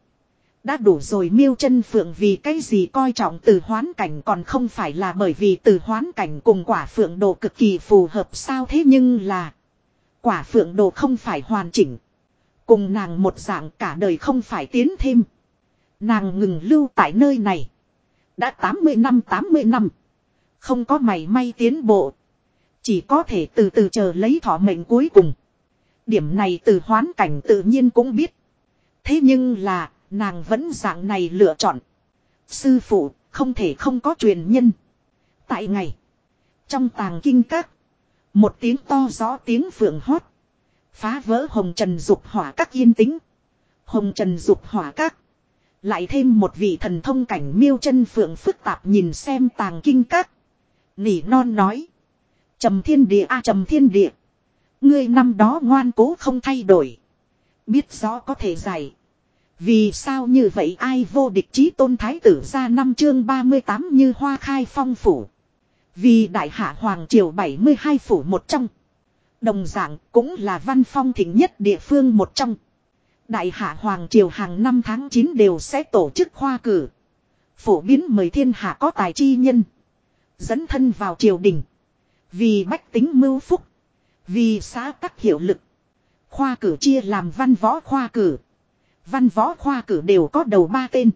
Đã đủ rồi miêu chân phượng vì cái gì coi trọng từ hoán cảnh còn không phải là bởi vì từ hoán cảnh cùng quả phượng đồ cực kỳ phù hợp sao thế nhưng là. Quả phượng đồ không phải hoàn chỉnh. Cùng nàng một dạng cả đời không phải tiến thêm. Nàng ngừng lưu tại nơi này. Đã 80 năm 80 năm. Không có mày may tiến bộ. Chỉ có thể từ từ chờ lấy thọ mệnh cuối cùng. Điểm này từ hoán cảnh tự nhiên cũng biết. Thế nhưng là, nàng vẫn dạng này lựa chọn. Sư phụ, không thể không có truyền nhân. Tại ngày, trong tàng kinh các, một tiếng to gió tiếng phượng hót. Phá vỡ hồng trần dục hỏa các yên tĩnh. Hồng trần dục hỏa các. Lại thêm một vị thần thông cảnh miêu chân phượng phức tạp nhìn xem tàng kinh các. Nỉ non nói. Trầm thiên địa a trầm thiên địa. Ngươi năm đó ngoan cố không thay đổi. Biết rõ có thể giải. Vì sao như vậy ai vô địch chí tôn thái tử ra năm chương 38 như hoa khai phong phủ. Vì đại hạ hoàng triều 72 phủ một trong. Đồng dạng cũng là văn phong thịnh nhất địa phương một trong. Đại hạ hoàng triều hàng năm tháng 9 đều sẽ tổ chức khoa cử. Phổ biến mời thiên hạ có tài chi nhân. Dẫn thân vào triều đình. Vì bách tính mưu phúc. Vì xã tắc hiệu lực. Khoa cử chia làm văn võ khoa cử. Văn võ khoa cử đều có đầu ba tên.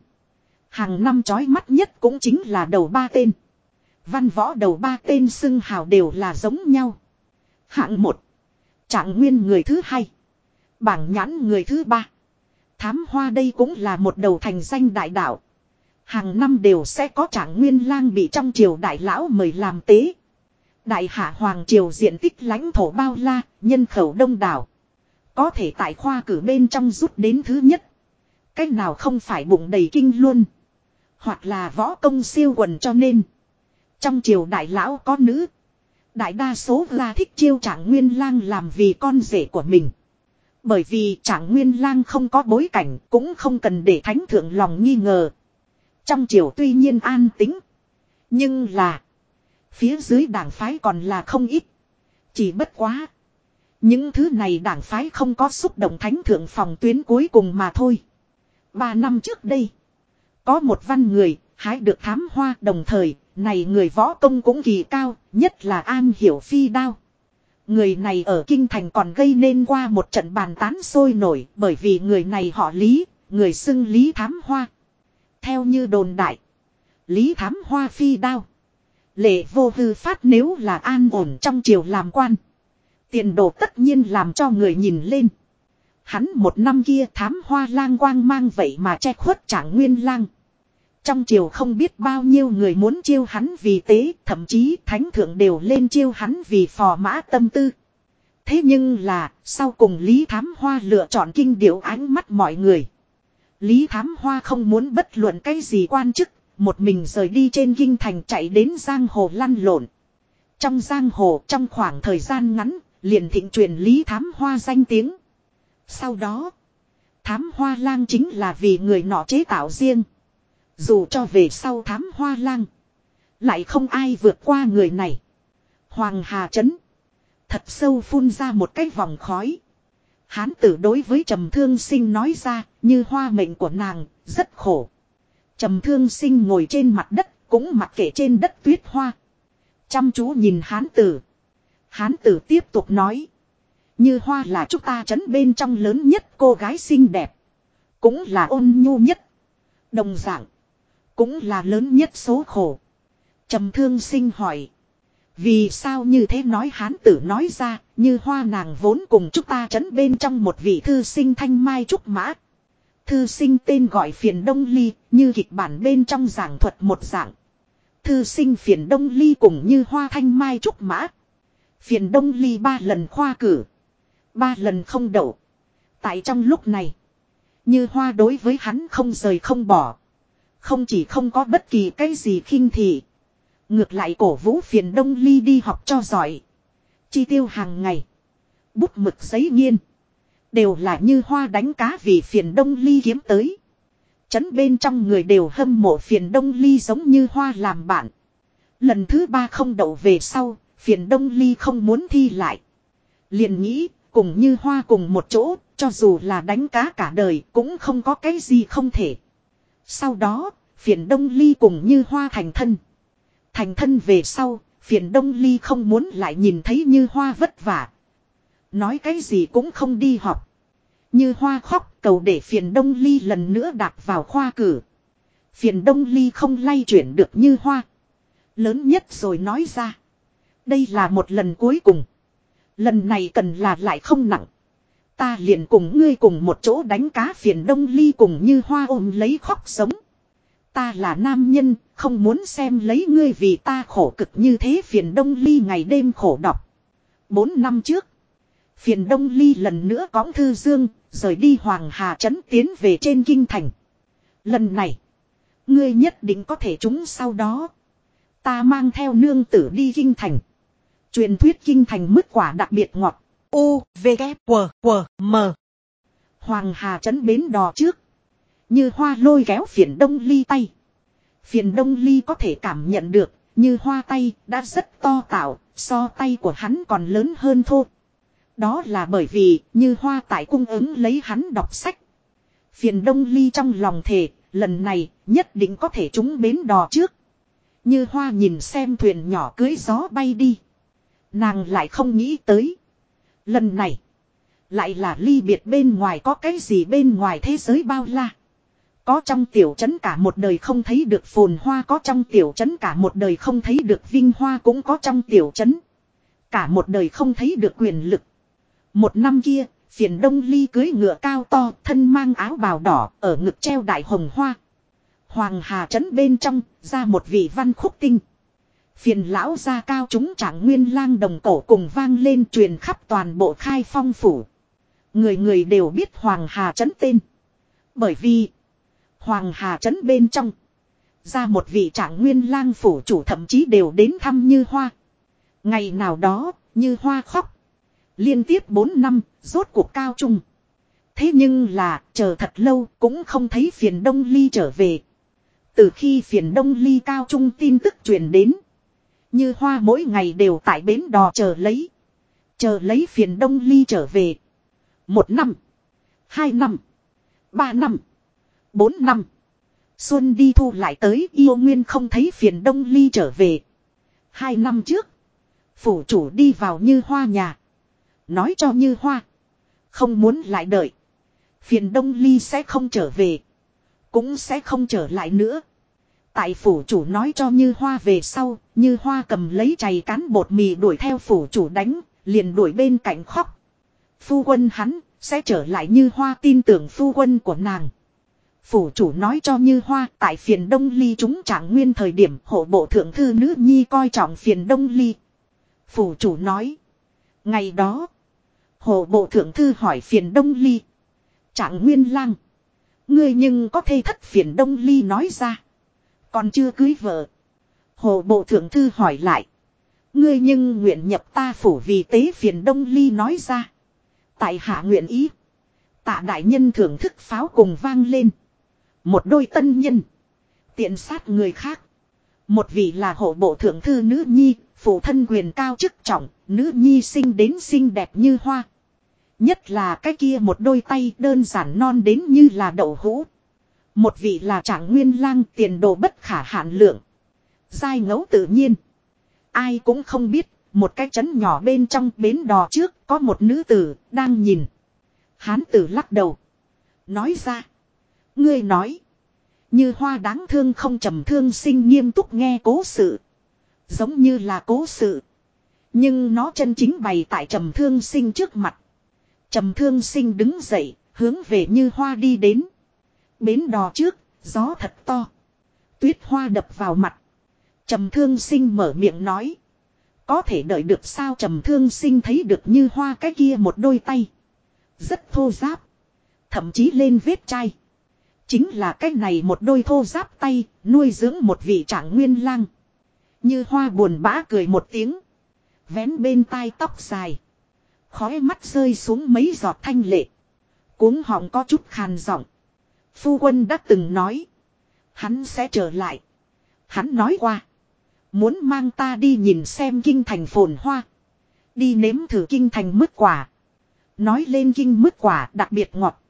Hàng năm chói mắt nhất cũng chính là đầu ba tên. Văn võ đầu ba tên xưng hào đều là giống nhau. Hạng một. Trạng nguyên người thứ hai. Bảng nhãn người thứ ba. Thám hoa đây cũng là một đầu thành danh đại đạo. Hàng năm đều sẽ có trạng nguyên lang bị trong triều đại lão mời làm tế. Đại hạ hoàng triều diện tích lãnh thổ bao la, nhân khẩu đông đảo. Có thể tại khoa cử bên trong rút đến thứ nhất. Cách nào không phải bụng đầy kinh luôn. Hoặc là võ công siêu quần cho nên. Trong triều đại lão có nữ. Đại đa số là thích chiêu trạng nguyên lang làm vì con rể của mình. Bởi vì trạng nguyên lang không có bối cảnh cũng không cần để thánh thượng lòng nghi ngờ. Trong triều tuy nhiên an tính. Nhưng là. Phía dưới đảng phái còn là không ít. Chỉ bất quá. Những thứ này đảng phái không có xúc động thánh thượng phòng tuyến cuối cùng mà thôi. Ba năm trước đây. Có một văn người, hái được thám hoa đồng thời, này người võ công cũng kỳ cao, nhất là an hiểu phi đao. Người này ở Kinh Thành còn gây nên qua một trận bàn tán sôi nổi bởi vì người này họ Lý, người xưng Lý Thám Hoa. Theo như đồn đại, Lý Thám Hoa phi đao. Lệ vô hư phát nếu là an ổn trong triều làm quan. Tiền đồ tất nhiên làm cho người nhìn lên. Hắn một năm kia thám hoa lang quang mang vậy mà che khuất trạng nguyên lang. Trong triều không biết bao nhiêu người muốn chiêu hắn vì tế, thậm chí thánh thượng đều lên chiêu hắn vì phò mã tâm tư. Thế nhưng là, sau cùng Lý Thám Hoa lựa chọn kinh điệu ánh mắt mọi người. Lý Thám Hoa không muốn bất luận cái gì quan chức, một mình rời đi trên kinh thành chạy đến giang hồ lăn lộn. Trong giang hồ trong khoảng thời gian ngắn, liền thịnh truyền Lý Thám Hoa danh tiếng. Sau đó, Thám Hoa Lang chính là vì người nọ chế tạo riêng. Dù cho về sau Thám Hoa Lang, lại không ai vượt qua người này. Hoàng Hà Trấn, thật sâu phun ra một cái vòng khói. Hán tử đối với trầm thương sinh nói ra, như hoa mệnh của nàng, rất khổ trầm thương sinh ngồi trên mặt đất, cũng mặc kệ trên đất tuyết hoa. Chăm chú nhìn hán tử. Hán tử tiếp tục nói, như hoa là chúng ta trấn bên trong lớn nhất cô gái xinh đẹp, cũng là ôn nhu nhất, đồng dạng, cũng là lớn nhất số khổ. Trầm thương sinh hỏi, vì sao như thế nói hán tử nói ra, như hoa nàng vốn cùng chúng ta trấn bên trong một vị thư sinh thanh mai trúc mã Thư sinh tên gọi phiền đông ly, như kịch bản bên trong giảng thuật một dạng. Thư sinh phiền đông ly cùng như hoa thanh mai trúc mã. Phiền đông ly ba lần khoa cử. Ba lần không đậu. Tại trong lúc này. Như hoa đối với hắn không rời không bỏ. Không chỉ không có bất kỳ cái gì khinh thị. Ngược lại cổ vũ phiền đông ly đi học cho giỏi. Chi tiêu hàng ngày. Bút mực giấy nghiên. Đều là như hoa đánh cá vì phiền đông ly kiếm tới. Chấn bên trong người đều hâm mộ phiền đông ly giống như hoa làm bạn. Lần thứ ba không đậu về sau, phiền đông ly không muốn thi lại. Liền nghĩ, cùng như hoa cùng một chỗ, cho dù là đánh cá cả đời cũng không có cái gì không thể. Sau đó, phiền đông ly cùng như hoa thành thân. Thành thân về sau, phiền đông ly không muốn lại nhìn thấy như hoa vất vả. Nói cái gì cũng không đi học. Như hoa khóc cầu để phiền đông ly lần nữa đạp vào khoa cử. Phiền đông ly không lay chuyển được như hoa. Lớn nhất rồi nói ra. Đây là một lần cuối cùng. Lần này cần là lại không nặng. Ta liền cùng ngươi cùng một chỗ đánh cá phiền đông ly cùng như hoa ôm lấy khóc sống. Ta là nam nhân, không muốn xem lấy ngươi vì ta khổ cực như thế phiền đông ly ngày đêm khổ đọc. Bốn năm trước, phiền đông ly lần nữa cõng thư dương, rời đi Hoàng Hà Trấn tiến về trên kinh thành. Lần này, ngươi nhất định có thể trúng sau đó. Ta mang theo nương tử đi kinh thành. Truyền thuyết kinh thành mức quả đặc biệt ngọt. U, V, K, W, W, M. Hoàng Hà Trấn bến đò trước. Như hoa lôi kéo phiền đông ly tay. Phiền đông ly có thể cảm nhận được, như hoa tay đã rất to tạo, so tay của hắn còn lớn hơn thô. Đó là bởi vì, như hoa tại cung ứng lấy hắn đọc sách. Phiền đông ly trong lòng thề, lần này nhất định có thể trúng bến đò trước. Như hoa nhìn xem thuyền nhỏ cưới gió bay đi. Nàng lại không nghĩ tới. Lần này, lại là ly biệt bên ngoài có cái gì bên ngoài thế giới bao la. Có trong tiểu trấn cả một đời không thấy được phồn hoa có trong tiểu trấn cả một đời không thấy được vinh hoa cũng có trong tiểu trấn. Cả một đời không thấy được quyền lực. Một năm kia, phiền đông ly cưới ngựa cao to, thân mang áo bào đỏ, ở ngực treo đại hồng hoa. Hoàng Hà trấn bên trong, ra một vị văn khúc tinh. Phiền lão ra cao chúng trạng nguyên lang đồng cổ cùng vang lên truyền khắp toàn bộ khai phong phủ. Người người đều biết Hoàng Hà trấn tên. Bởi vì, Hoàng Hà trấn bên trong, ra một vị trạng nguyên lang phủ chủ thậm chí đều đến thăm như hoa. Ngày nào đó, như hoa khóc. Liên tiếp 4 năm, rốt cuộc cao trung. Thế nhưng là, chờ thật lâu cũng không thấy phiền đông ly trở về. Từ khi phiền đông ly cao trung tin tức truyền đến. Như hoa mỗi ngày đều tại bến đò chờ lấy. Chờ lấy phiền đông ly trở về. Một năm. Hai năm. Ba năm. Bốn năm. Xuân đi thu lại tới yêu nguyên không thấy phiền đông ly trở về. Hai năm trước. Phủ chủ đi vào như hoa nhà. Nói cho như hoa. Không muốn lại đợi. Phiền đông ly sẽ không trở về. Cũng sẽ không trở lại nữa. Tại phủ chủ nói cho như hoa về sau. Như hoa cầm lấy chày cán bột mì đuổi theo phủ chủ đánh. Liền đuổi bên cạnh khóc. Phu quân hắn sẽ trở lại như hoa tin tưởng phu quân của nàng. Phủ chủ nói cho như hoa, tại phiền đông ly chúng trạng nguyên thời điểm, hộ bộ thượng thư nữ nhi coi trọng phiền đông ly. Phủ chủ nói. Ngày đó. Hồ bộ thượng thư hỏi phiền đông ly. Trạng nguyên lang. Ngươi nhưng có thê thất phiền đông ly nói ra. Còn chưa cưới vợ. Hồ bộ thượng thư hỏi lại. Ngươi nhưng nguyện nhập ta phủ vì tế phiền đông ly nói ra. Tại hạ nguyện ý. Tạ đại nhân thưởng thức pháo cùng vang lên. Một đôi tân nhân. Tiện sát người khác. Một vị là hộ bộ thượng thư nữ nhi, phụ thân quyền cao chức trọng, nữ nhi sinh đến xinh đẹp như hoa. Nhất là cái kia một đôi tay đơn giản non đến như là đậu hũ. Một vị là trạng nguyên lang tiền đồ bất khả hạn lượng. Giai ngẫu tự nhiên. Ai cũng không biết, một cái chấn nhỏ bên trong bến đò trước có một nữ tử đang nhìn. Hán tử lắc đầu. Nói ra. Ngươi nói. Như hoa đáng thương không trầm thương sinh nghiêm túc nghe cố sự. Giống như là cố sự. Nhưng nó chân chính bày tại trầm thương sinh trước mặt. Trầm thương sinh đứng dậy, hướng về như hoa đi đến. Bến đò trước, gió thật to. Tuyết hoa đập vào mặt. Trầm thương sinh mở miệng nói. Có thể đợi được sao trầm thương sinh thấy được như hoa cái kia một đôi tay. Rất thô giáp. Thậm chí lên vết chai. Chính là cái này một đôi thô giáp tay, nuôi dưỡng một vị trạng nguyên lang. Như hoa buồn bã cười một tiếng. Vén bên tai tóc dài. Khói mắt rơi xuống mấy giọt thanh lệ. Cuống họng có chút khàn giọng. Phu quân đã từng nói. Hắn sẽ trở lại. Hắn nói qua. Muốn mang ta đi nhìn xem kinh thành phồn hoa. Đi nếm thử kinh thành mứt quả. Nói lên kinh mứt quả đặc biệt ngọt.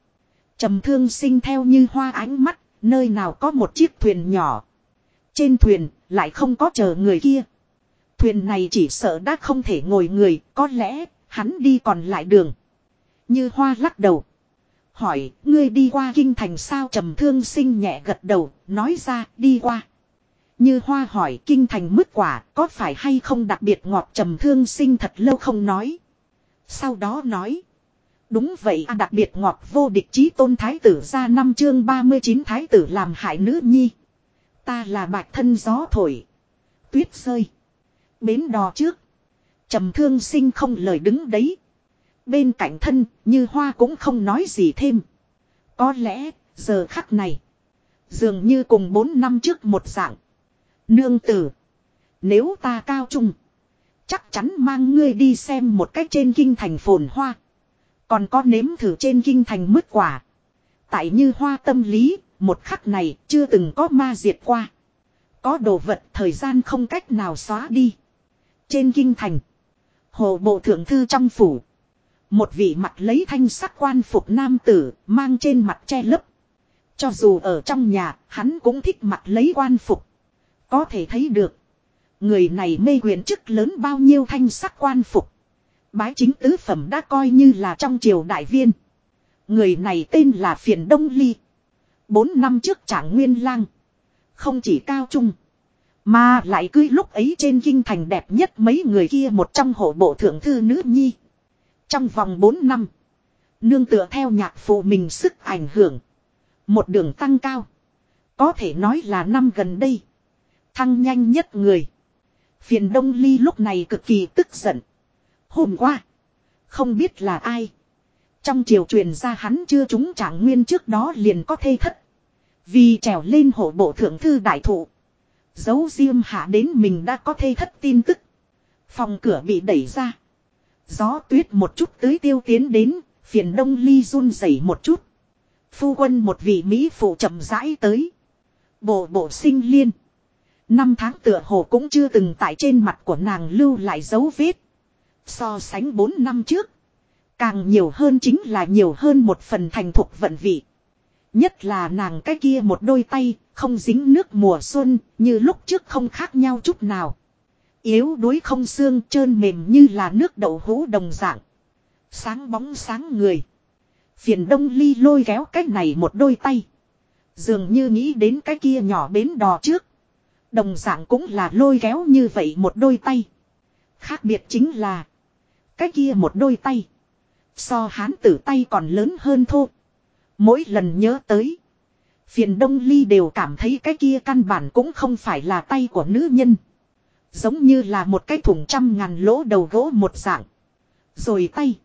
trầm thương sinh theo như hoa ánh mắt. Nơi nào có một chiếc thuyền nhỏ. Trên thuyền lại không có chờ người kia. Thuyền này chỉ sợ đã không thể ngồi người. Có lẽ hắn đi còn lại đường. Như hoa lắc đầu. Hỏi, ngươi đi qua kinh thành sao trầm thương sinh nhẹ gật đầu, nói ra, đi qua. Như hoa hỏi kinh thành mứt quả, có phải hay không đặc biệt ngọt trầm thương sinh thật lâu không nói. Sau đó nói. Đúng vậy à đặc biệt ngọt vô địch chí tôn thái tử ra năm chương 39 thái tử làm hại nữ nhi. Ta là bạch thân gió thổi. Tuyết rơi. Bến đò trước trầm thương sinh không lời đứng đấy. Bên cạnh thân, như hoa cũng không nói gì thêm. Có lẽ, giờ khắc này. Dường như cùng 4 năm trước một dạng. Nương tử. Nếu ta cao trung. Chắc chắn mang ngươi đi xem một cách trên kinh thành phồn hoa. Còn có nếm thử trên kinh thành mứt quả. Tại như hoa tâm lý, một khắc này chưa từng có ma diệt qua. Có đồ vật thời gian không cách nào xóa đi. Trên kinh thành. Hồ bộ thượng thư trong phủ. Một vị mặt lấy thanh sắc quan phục nam tử, mang trên mặt che lấp. Cho dù ở trong nhà, hắn cũng thích mặt lấy quan phục. Có thể thấy được. Người này mê quyền chức lớn bao nhiêu thanh sắc quan phục. Bái chính tứ phẩm đã coi như là trong triều đại viên. Người này tên là Phiền Đông Ly. Bốn năm trước trạng nguyên lang. Không chỉ cao trung. Mà lại cưới lúc ấy trên kinh thành đẹp nhất mấy người kia một trong hộ bộ thượng thư nữ nhi. Trong vòng 4 năm. Nương tựa theo nhạc phụ mình sức ảnh hưởng. Một đường tăng cao. Có thể nói là năm gần đây. Thăng nhanh nhất người. Phiền Đông Ly lúc này cực kỳ tức giận. Hôm qua. Không biết là ai. Trong triều truyền ra hắn chưa trúng trạng nguyên trước đó liền có thê thất. Vì trèo lên hộ bộ thượng thư đại thụ. Giấu diêm hạ đến mình đã có thê thất tin tức. Phòng cửa bị đẩy ra. Gió tuyết một chút tới tiêu tiến đến, phiền đông ly run rẩy một chút. Phu quân một vị Mỹ phụ chậm rãi tới. Bộ bộ sinh liên. Năm tháng tựa hồ cũng chưa từng tại trên mặt của nàng lưu lại dấu vết. So sánh bốn năm trước. Càng nhiều hơn chính là nhiều hơn một phần thành thục vận vị. Nhất là nàng cái kia một đôi tay, không dính nước mùa xuân, như lúc trước không khác nhau chút nào. Yếu đuối không xương trơn mềm như là nước đậu hũ đồng dạng. Sáng bóng sáng người. Phiền đông ly lôi kéo cái này một đôi tay. Dường như nghĩ đến cái kia nhỏ bến đò trước. Đồng dạng cũng là lôi kéo như vậy một đôi tay. Khác biệt chính là. Cái kia một đôi tay. So hán tử tay còn lớn hơn thô. Mỗi lần nhớ tới. Phiền đông ly đều cảm thấy cái kia căn bản cũng không phải là tay của nữ nhân. Giống như là một cái thùng trăm ngàn lỗ đầu gỗ một dạng. Rồi tay.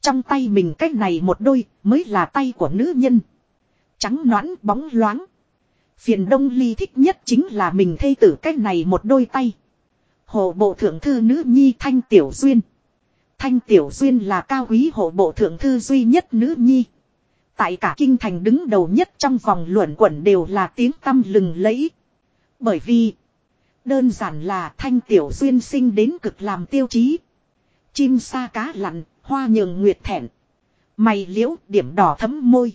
Trong tay mình cái này một đôi mới là tay của nữ nhân. Trắng noãn bóng loáng. Phiền đông ly thích nhất chính là mình thay tử cái này một đôi tay. Hộ bộ thượng thư nữ nhi Thanh Tiểu Duyên. Thanh Tiểu Duyên là cao quý hộ bộ thượng thư duy nhất nữ nhi. Tại cả kinh thành đứng đầu nhất trong vòng luận quẩn đều là tiếng tâm lừng lẫy. Bởi vì Đơn giản là thanh tiểu duyên sinh đến cực làm tiêu chí. Chim sa cá lặn, hoa nhường nguyệt thẹn. Mày liễu điểm đỏ thấm môi.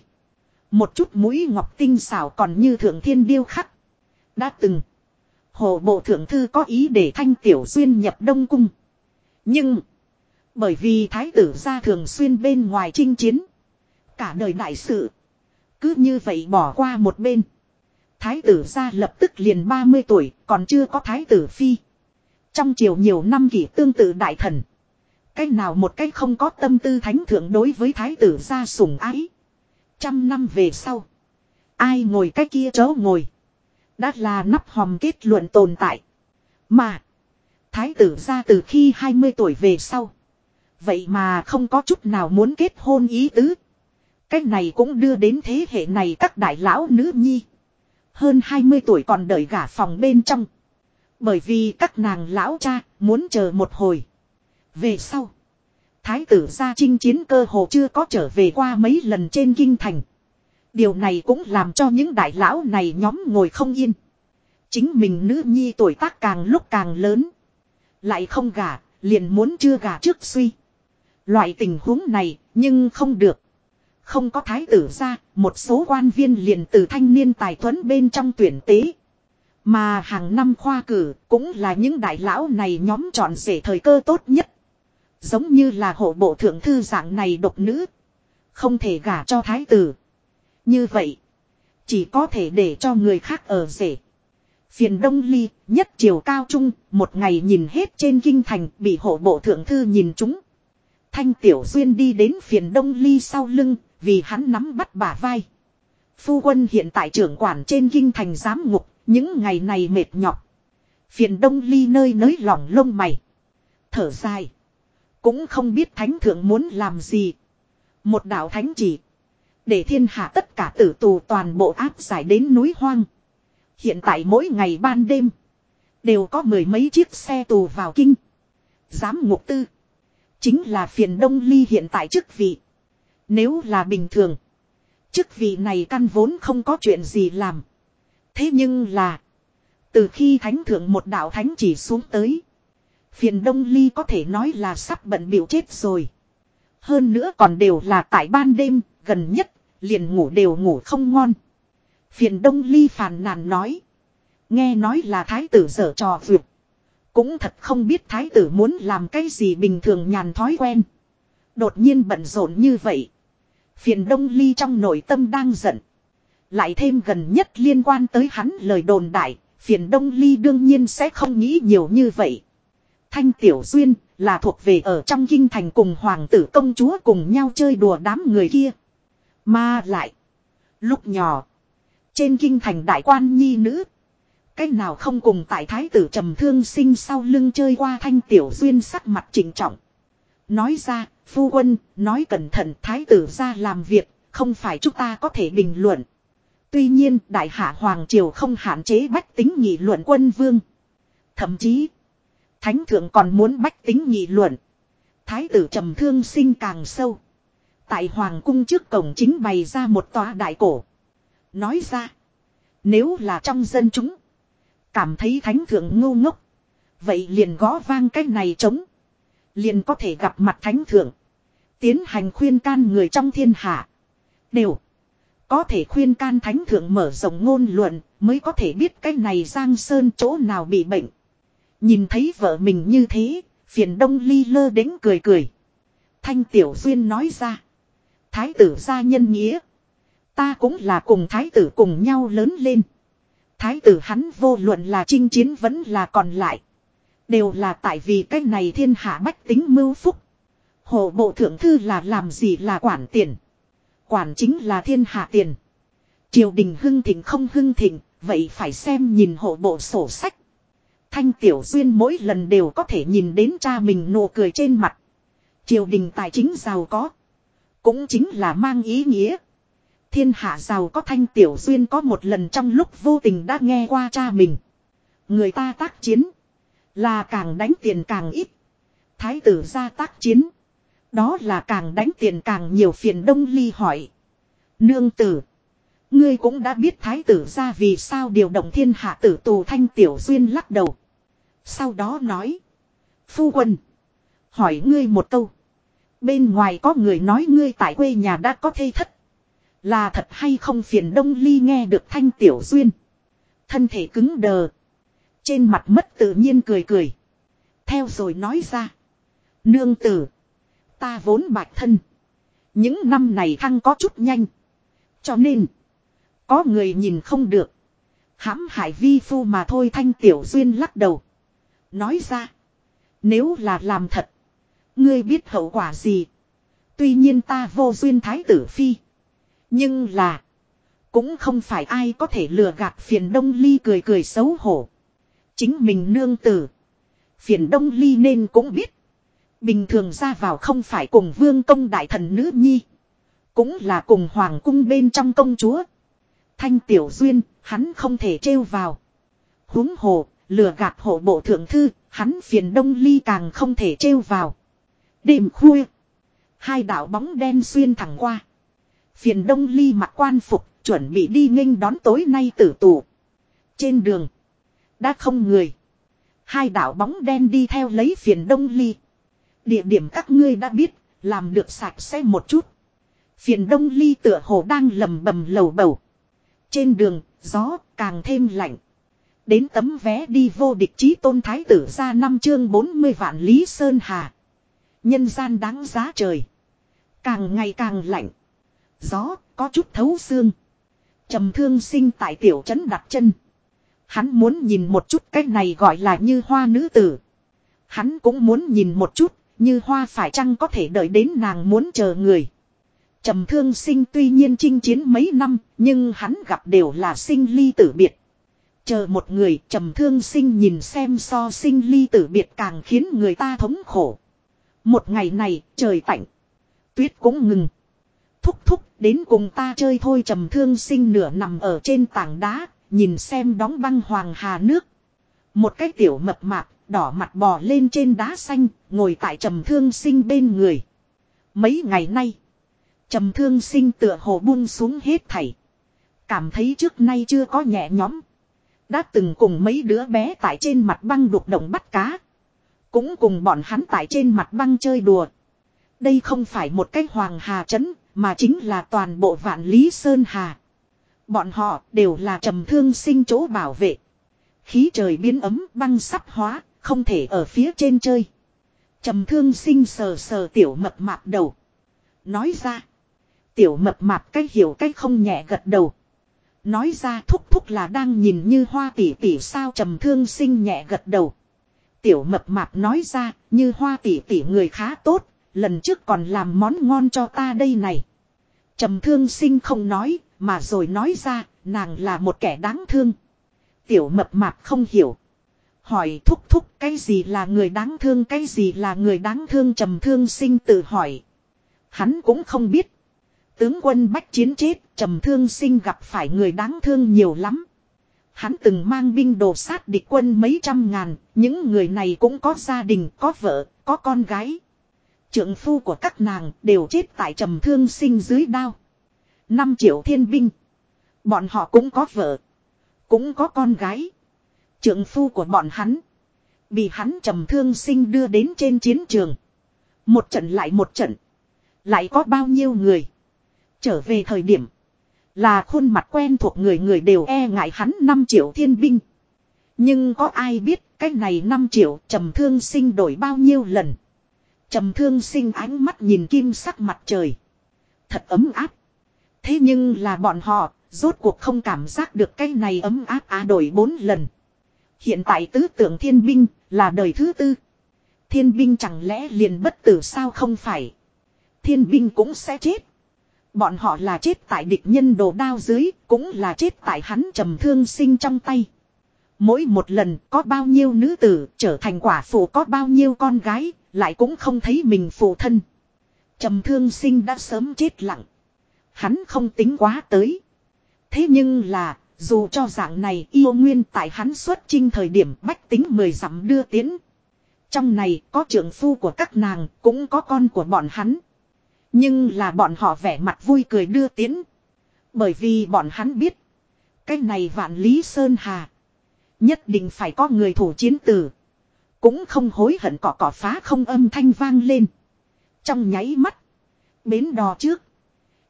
Một chút mũi ngọc tinh xảo còn như thượng thiên điêu khắc. Đã từng. Hồ bộ thượng thư có ý để thanh tiểu duyên nhập đông cung. Nhưng. Bởi vì thái tử ra thường xuyên bên ngoài chinh chiến. Cả đời đại sự. Cứ như vậy bỏ qua một bên. Thái tử ra lập tức liền 30 tuổi, còn chưa có thái tử phi. Trong triều nhiều năm kỷ tương tự đại thần. Cách nào một cách không có tâm tư thánh thượng đối với thái tử ra sủng ái. Trăm năm về sau. Ai ngồi cái kia chớ ngồi. Đã là nắp hòm kết luận tồn tại. Mà. Thái tử ra từ khi 20 tuổi về sau. Vậy mà không có chút nào muốn kết hôn ý tứ. Cách này cũng đưa đến thế hệ này các đại lão nữ nhi. Hơn 20 tuổi còn đợi gả phòng bên trong. Bởi vì các nàng lão cha muốn chờ một hồi. Về sau. Thái tử gia chinh chiến cơ hồ chưa có trở về qua mấy lần trên kinh thành. Điều này cũng làm cho những đại lão này nhóm ngồi không yên. Chính mình nữ nhi tuổi tác càng lúc càng lớn. Lại không gả, liền muốn chưa gả trước suy. Loại tình huống này, nhưng không được. Không có thái tử ra, một số quan viên liền từ thanh niên tài tuấn bên trong tuyển tế. Mà hàng năm khoa cử, cũng là những đại lão này nhóm chọn rể thời cơ tốt nhất. Giống như là hộ bộ thượng thư dạng này độc nữ. Không thể gả cho thái tử. Như vậy, chỉ có thể để cho người khác ở rể. Phiền Đông Ly, nhất chiều cao trung, một ngày nhìn hết trên kinh thành, bị hộ bộ thượng thư nhìn chúng. Thanh Tiểu Duyên đi đến phiền Đông Ly sau lưng, vì hắn nắm bắt bả vai. Phu quân hiện tại trưởng quản trên kinh thành giám ngục, những ngày này mệt nhọc. Phiền Đông Ly nơi nới lỏng lông mày. Thở dài. Cũng không biết thánh thượng muốn làm gì. Một đạo thánh chỉ. Để thiên hạ tất cả tử tù toàn bộ áp giải đến núi hoang. Hiện tại mỗi ngày ban đêm. Đều có mười mấy chiếc xe tù vào kinh. Giám ngục tư. Chính là phiền đông ly hiện tại chức vị. Nếu là bình thường. Chức vị này căn vốn không có chuyện gì làm. Thế nhưng là. Từ khi thánh thượng một đạo thánh chỉ xuống tới. Phiền đông ly có thể nói là sắp bận biểu chết rồi. Hơn nữa còn đều là tại ban đêm, gần nhất, liền ngủ đều ngủ không ngon. Phiền đông ly phàn nàn nói. Nghe nói là thái tử dở trò vượt. Cũng thật không biết thái tử muốn làm cái gì bình thường nhàn thói quen. Đột nhiên bận rộn như vậy. Phiền đông ly trong nội tâm đang giận. Lại thêm gần nhất liên quan tới hắn lời đồn đại. Phiền đông ly đương nhiên sẽ không nghĩ nhiều như vậy. Thanh Tiểu Duyên là thuộc về ở trong kinh thành cùng hoàng tử công chúa cùng nhau chơi đùa đám người kia. Mà lại. Lúc nhỏ. Trên kinh thành đại quan nhi nữ. Cách nào không cùng tại thái tử trầm thương sinh sau lưng chơi qua thanh tiểu duyên sắc mặt trình trọng. Nói ra, phu quân, nói cẩn thận thái tử ra làm việc, không phải chúng ta có thể bình luận. Tuy nhiên, đại hạ hoàng triều không hạn chế bách tính nghị luận quân vương. Thậm chí, thánh thượng còn muốn bách tính nghị luận. Thái tử trầm thương sinh càng sâu. Tại hoàng cung trước cổng chính bày ra một tòa đại cổ. Nói ra. Nếu là trong dân chúng. Cảm thấy thánh thượng ngu ngốc. Vậy liền gõ vang cái này trống. Liền có thể gặp mặt thánh thượng. Tiến hành khuyên can người trong thiên hạ. Đều. Có thể khuyên can thánh thượng mở rộng ngôn luận. Mới có thể biết cái này giang sơn chỗ nào bị bệnh. Nhìn thấy vợ mình như thế. Phiền đông ly lơ đến cười cười. Thanh Tiểu Duyên nói ra. Thái tử gia nhân nghĩa. Ta cũng là cùng thái tử cùng nhau lớn lên. Thái tử hắn vô luận là chinh chiến vẫn là còn lại. Đều là tại vì cái này thiên hạ bách tính mưu phúc. Hộ bộ thượng thư là làm gì là quản tiền. Quản chính là thiên hạ tiền. Triều đình hưng thịnh không hưng thịnh, vậy phải xem nhìn hộ bộ sổ sách. Thanh Tiểu Duyên mỗi lần đều có thể nhìn đến cha mình nụ cười trên mặt. Triều đình tài chính giàu có. Cũng chính là mang ý nghĩa. Thiên hạ giàu có thanh tiểu duyên có một lần trong lúc vô tình đã nghe qua cha mình. Người ta tác chiến. Là càng đánh tiền càng ít. Thái tử ra tác chiến. Đó là càng đánh tiền càng nhiều phiền đông ly hỏi. Nương tử. Ngươi cũng đã biết thái tử ra vì sao điều động thiên hạ tử tù thanh tiểu duyên lắc đầu. Sau đó nói. Phu quân. Hỏi ngươi một câu. Bên ngoài có người nói ngươi tại quê nhà đã có thây thất. Là thật hay không phiền đông ly nghe được thanh tiểu duyên. Thân thể cứng đờ. Trên mặt mất tự nhiên cười cười. Theo rồi nói ra. Nương tử. Ta vốn bạch thân. Những năm này thăng có chút nhanh. Cho nên. Có người nhìn không được. hãm hại vi phu mà thôi thanh tiểu duyên lắc đầu. Nói ra. Nếu là làm thật. Ngươi biết hậu quả gì. Tuy nhiên ta vô duyên thái tử phi. Nhưng là. Cũng không phải ai có thể lừa gạt phiền đông ly cười cười xấu hổ. Chính mình nương tử. Phiền đông ly nên cũng biết. Bình thường ra vào không phải cùng vương công đại thần nữ nhi. Cũng là cùng hoàng cung bên trong công chúa. Thanh tiểu duyên, hắn không thể trêu vào. huống hồ, Lừa gạt hộ bộ thượng thư, hắn phiền đông ly càng không thể trêu vào. Đêm khuya. Hai đạo bóng đen xuyên thẳng qua. Phiền đông ly mặc quan phục, chuẩn bị đi nghênh đón tối nay tử tù. Trên đường. Đã không người. Hai đạo bóng đen đi theo lấy phiền đông ly. Địa điểm các ngươi đã biết, làm được sạch sẽ một chút. Phiền đông ly tựa hồ đang lầm bầm lầu bầu. Trên đường, gió càng thêm lạnh. Đến tấm vé đi vô địch chí tôn thái tử ra năm chương 40 vạn Lý Sơn Hà. Nhân gian đáng giá trời. Càng ngày càng lạnh. Gió có chút thấu xương. trầm thương sinh tại tiểu trấn đặt chân. Hắn muốn nhìn một chút cái này gọi là như hoa nữ tử. Hắn cũng muốn nhìn một chút như hoa phải chăng có thể đợi đến nàng muốn chờ người. Trầm thương sinh tuy nhiên chinh chiến mấy năm, nhưng hắn gặp đều là sinh ly tử biệt. Chờ một người trầm thương sinh nhìn xem so sinh ly tử biệt càng khiến người ta thống khổ. Một ngày này, trời tạnh. Tuyết cũng ngừng. Thúc thúc, đến cùng ta chơi thôi trầm thương sinh nửa nằm ở trên tảng đá, nhìn xem đóng băng hoàng hà nước. Một cái tiểu mập mạp, đỏ mặt bò lên trên đá xanh, ngồi tại trầm thương sinh bên người. Mấy ngày nay, trầm thương sinh tựa hồ buông xuống hết thảy. Cảm thấy trước nay chưa có nhẹ nhõm. Đã từng cùng mấy đứa bé tại trên mặt băng đục động bắt cá. Cũng cùng bọn hắn tại trên mặt băng chơi đùa. Đây không phải một cái hoàng hà trấn, mà chính là toàn bộ vạn lý sơn hà. Bọn họ đều là trầm thương sinh chỗ bảo vệ. Khí trời biến ấm băng sắp hóa, không thể ở phía trên chơi. Trầm thương sinh sờ sờ tiểu mập mạp đầu. Nói ra. Tiểu mập mạp cách hiểu cách không nhẹ gật đầu. Nói ra thúc thúc là đang nhìn như hoa tỷ tỷ sao trầm thương sinh nhẹ gật đầu. Tiểu mập mạp nói ra như hoa tỷ tỷ người khá tốt. Lần trước còn làm món ngon cho ta đây này. Trầm thương sinh không nói mà rồi nói ra nàng là một kẻ đáng thương. Tiểu mập mạp không hiểu. Hỏi thúc thúc cái gì là người đáng thương cái gì là người đáng thương trầm thương sinh tự hỏi. Hắn cũng không biết. Tướng quân bách chiến chết trầm thương sinh gặp phải người đáng thương nhiều lắm. Hắn từng mang binh đồ sát địch quân mấy trăm ngàn, những người này cũng có gia đình, có vợ, có con gái. Trượng phu của các nàng đều chết tại trầm thương sinh dưới đao năm triệu thiên binh. Bọn họ cũng có vợ, cũng có con gái. Trượng phu của bọn hắn. Bị hắn trầm thương sinh đưa đến trên chiến trường. Một trận lại một trận. Lại có bao nhiêu người. Trở về thời điểm. Là khuôn mặt quen thuộc người người đều e ngại hắn 5 triệu thiên binh. Nhưng có ai biết cái này 5 triệu trầm thương sinh đổi bao nhiêu lần. Trầm thương sinh ánh mắt nhìn kim sắc mặt trời. Thật ấm áp. Thế nhưng là bọn họ, rốt cuộc không cảm giác được cái này ấm áp á đổi bốn lần. Hiện tại tứ tưởng thiên binh là đời thứ tư. Thiên binh chẳng lẽ liền bất tử sao không phải. Thiên binh cũng sẽ chết. Bọn họ là chết tại địch nhân đồ đao dưới, cũng là chết tại hắn trầm thương sinh trong tay. Mỗi một lần có bao nhiêu nữ tử trở thành quả phụ có bao nhiêu con gái, lại cũng không thấy mình phụ thân. Trầm thương sinh đã sớm chết lặng. Hắn không tính quá tới. Thế nhưng là, dù cho dạng này yêu nguyên tại hắn xuất trinh thời điểm bách tính mười dặm đưa tiến. Trong này có trưởng phu của các nàng, cũng có con của bọn hắn. Nhưng là bọn họ vẻ mặt vui cười đưa tiến. Bởi vì bọn hắn biết. Cái này vạn lý sơn hà. Nhất định phải có người thủ chiến tử. Cũng không hối hận cỏ cỏ phá không âm thanh vang lên. Trong nháy mắt. Bến đò trước.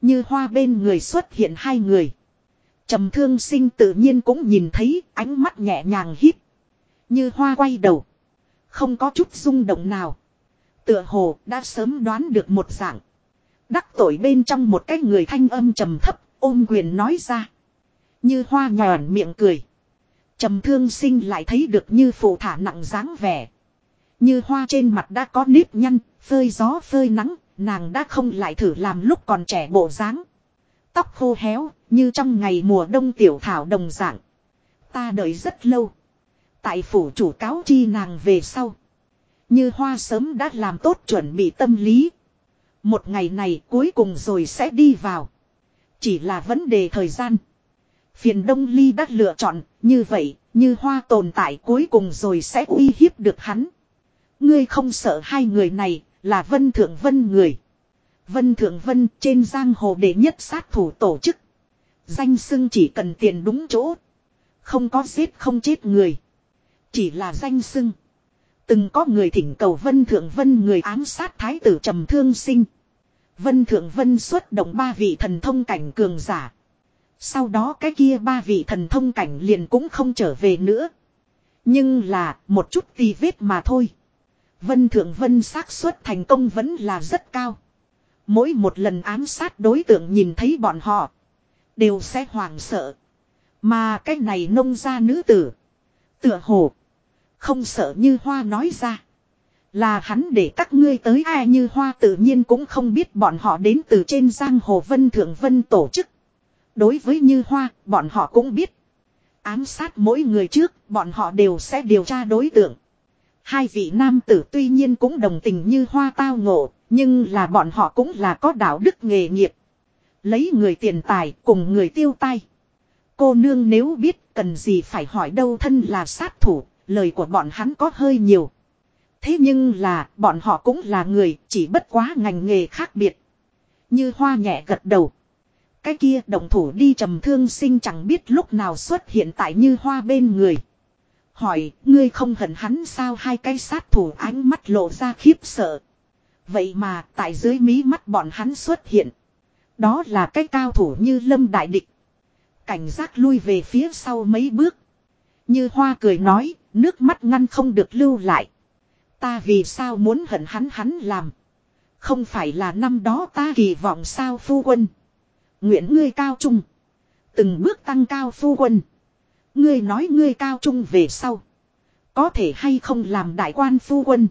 Như hoa bên người xuất hiện hai người. Trầm thương sinh tự nhiên cũng nhìn thấy ánh mắt nhẹ nhàng hít. Như hoa quay đầu. Không có chút rung động nào. Tựa hồ đã sớm đoán được một dạng. Đắc tội bên trong một cái người thanh âm trầm thấp ôm quyền nói ra. Như hoa nhòn miệng cười. Trầm thương sinh lại thấy được như phụ thả nặng dáng vẻ. Như hoa trên mặt đã có nếp nhăn, phơi gió phơi nắng, nàng đã không lại thử làm lúc còn trẻ bộ dáng. Tóc khô héo, như trong ngày mùa đông tiểu thảo đồng dạng. Ta đợi rất lâu. Tại phủ chủ cáo chi nàng về sau. Như hoa sớm đã làm tốt chuẩn bị tâm lý. Một ngày này cuối cùng rồi sẽ đi vào. Chỉ là vấn đề thời gian. Phiền Đông Ly đã lựa chọn, như vậy, như hoa tồn tại cuối cùng rồi sẽ uy hiếp được hắn. Ngươi không sợ hai người này là Vân Thượng Vân người. Vân Thượng Vân trên giang hồ đệ nhất sát thủ tổ chức. Danh xưng chỉ cần tiền đúng chỗ. Không có giết không chết người. Chỉ là danh xưng. Từng có người thỉnh cầu Vân Thượng Vân người ám sát thái tử trầm thương sinh. Vân Thượng Vân xuất động ba vị thần thông cảnh cường giả. Sau đó cái kia ba vị thần thông cảnh liền cũng không trở về nữa. Nhưng là một chút tì vết mà thôi. Vân Thượng Vân xác suất thành công vẫn là rất cao. Mỗi một lần ám sát đối tượng nhìn thấy bọn họ. Đều sẽ hoảng sợ. Mà cái này nông ra nữ tử. Tựa hồ. Không sợ như hoa nói ra. Là hắn để các ngươi tới ai như hoa tự nhiên cũng không biết bọn họ đến từ trên giang hồ vân thượng vân tổ chức. Đối với như hoa, bọn họ cũng biết. Ám sát mỗi người trước, bọn họ đều sẽ điều tra đối tượng. Hai vị nam tử tuy nhiên cũng đồng tình như hoa tao ngộ, nhưng là bọn họ cũng là có đạo đức nghề nghiệp. Lấy người tiền tài cùng người tiêu tay. Cô nương nếu biết cần gì phải hỏi đâu thân là sát thủ, lời của bọn hắn có hơi nhiều. Thế nhưng là bọn họ cũng là người chỉ bất quá ngành nghề khác biệt. Như hoa nhẹ gật đầu. Cái kia động thủ đi trầm thương sinh chẳng biết lúc nào xuất hiện tại như hoa bên người. Hỏi, ngươi không hận hắn sao hai cái sát thủ ánh mắt lộ ra khiếp sợ. Vậy mà tại dưới mí mắt bọn hắn xuất hiện. Đó là cái cao thủ như lâm đại địch. Cảnh giác lui về phía sau mấy bước. Như hoa cười nói, nước mắt ngăn không được lưu lại. Ta vì sao muốn hận hắn hắn làm. Không phải là năm đó ta kỳ vọng sao phu quân. Nguyện ngươi cao trung. Từng bước tăng cao phu quân. Ngươi nói ngươi cao trung về sau. Có thể hay không làm đại quan phu quân.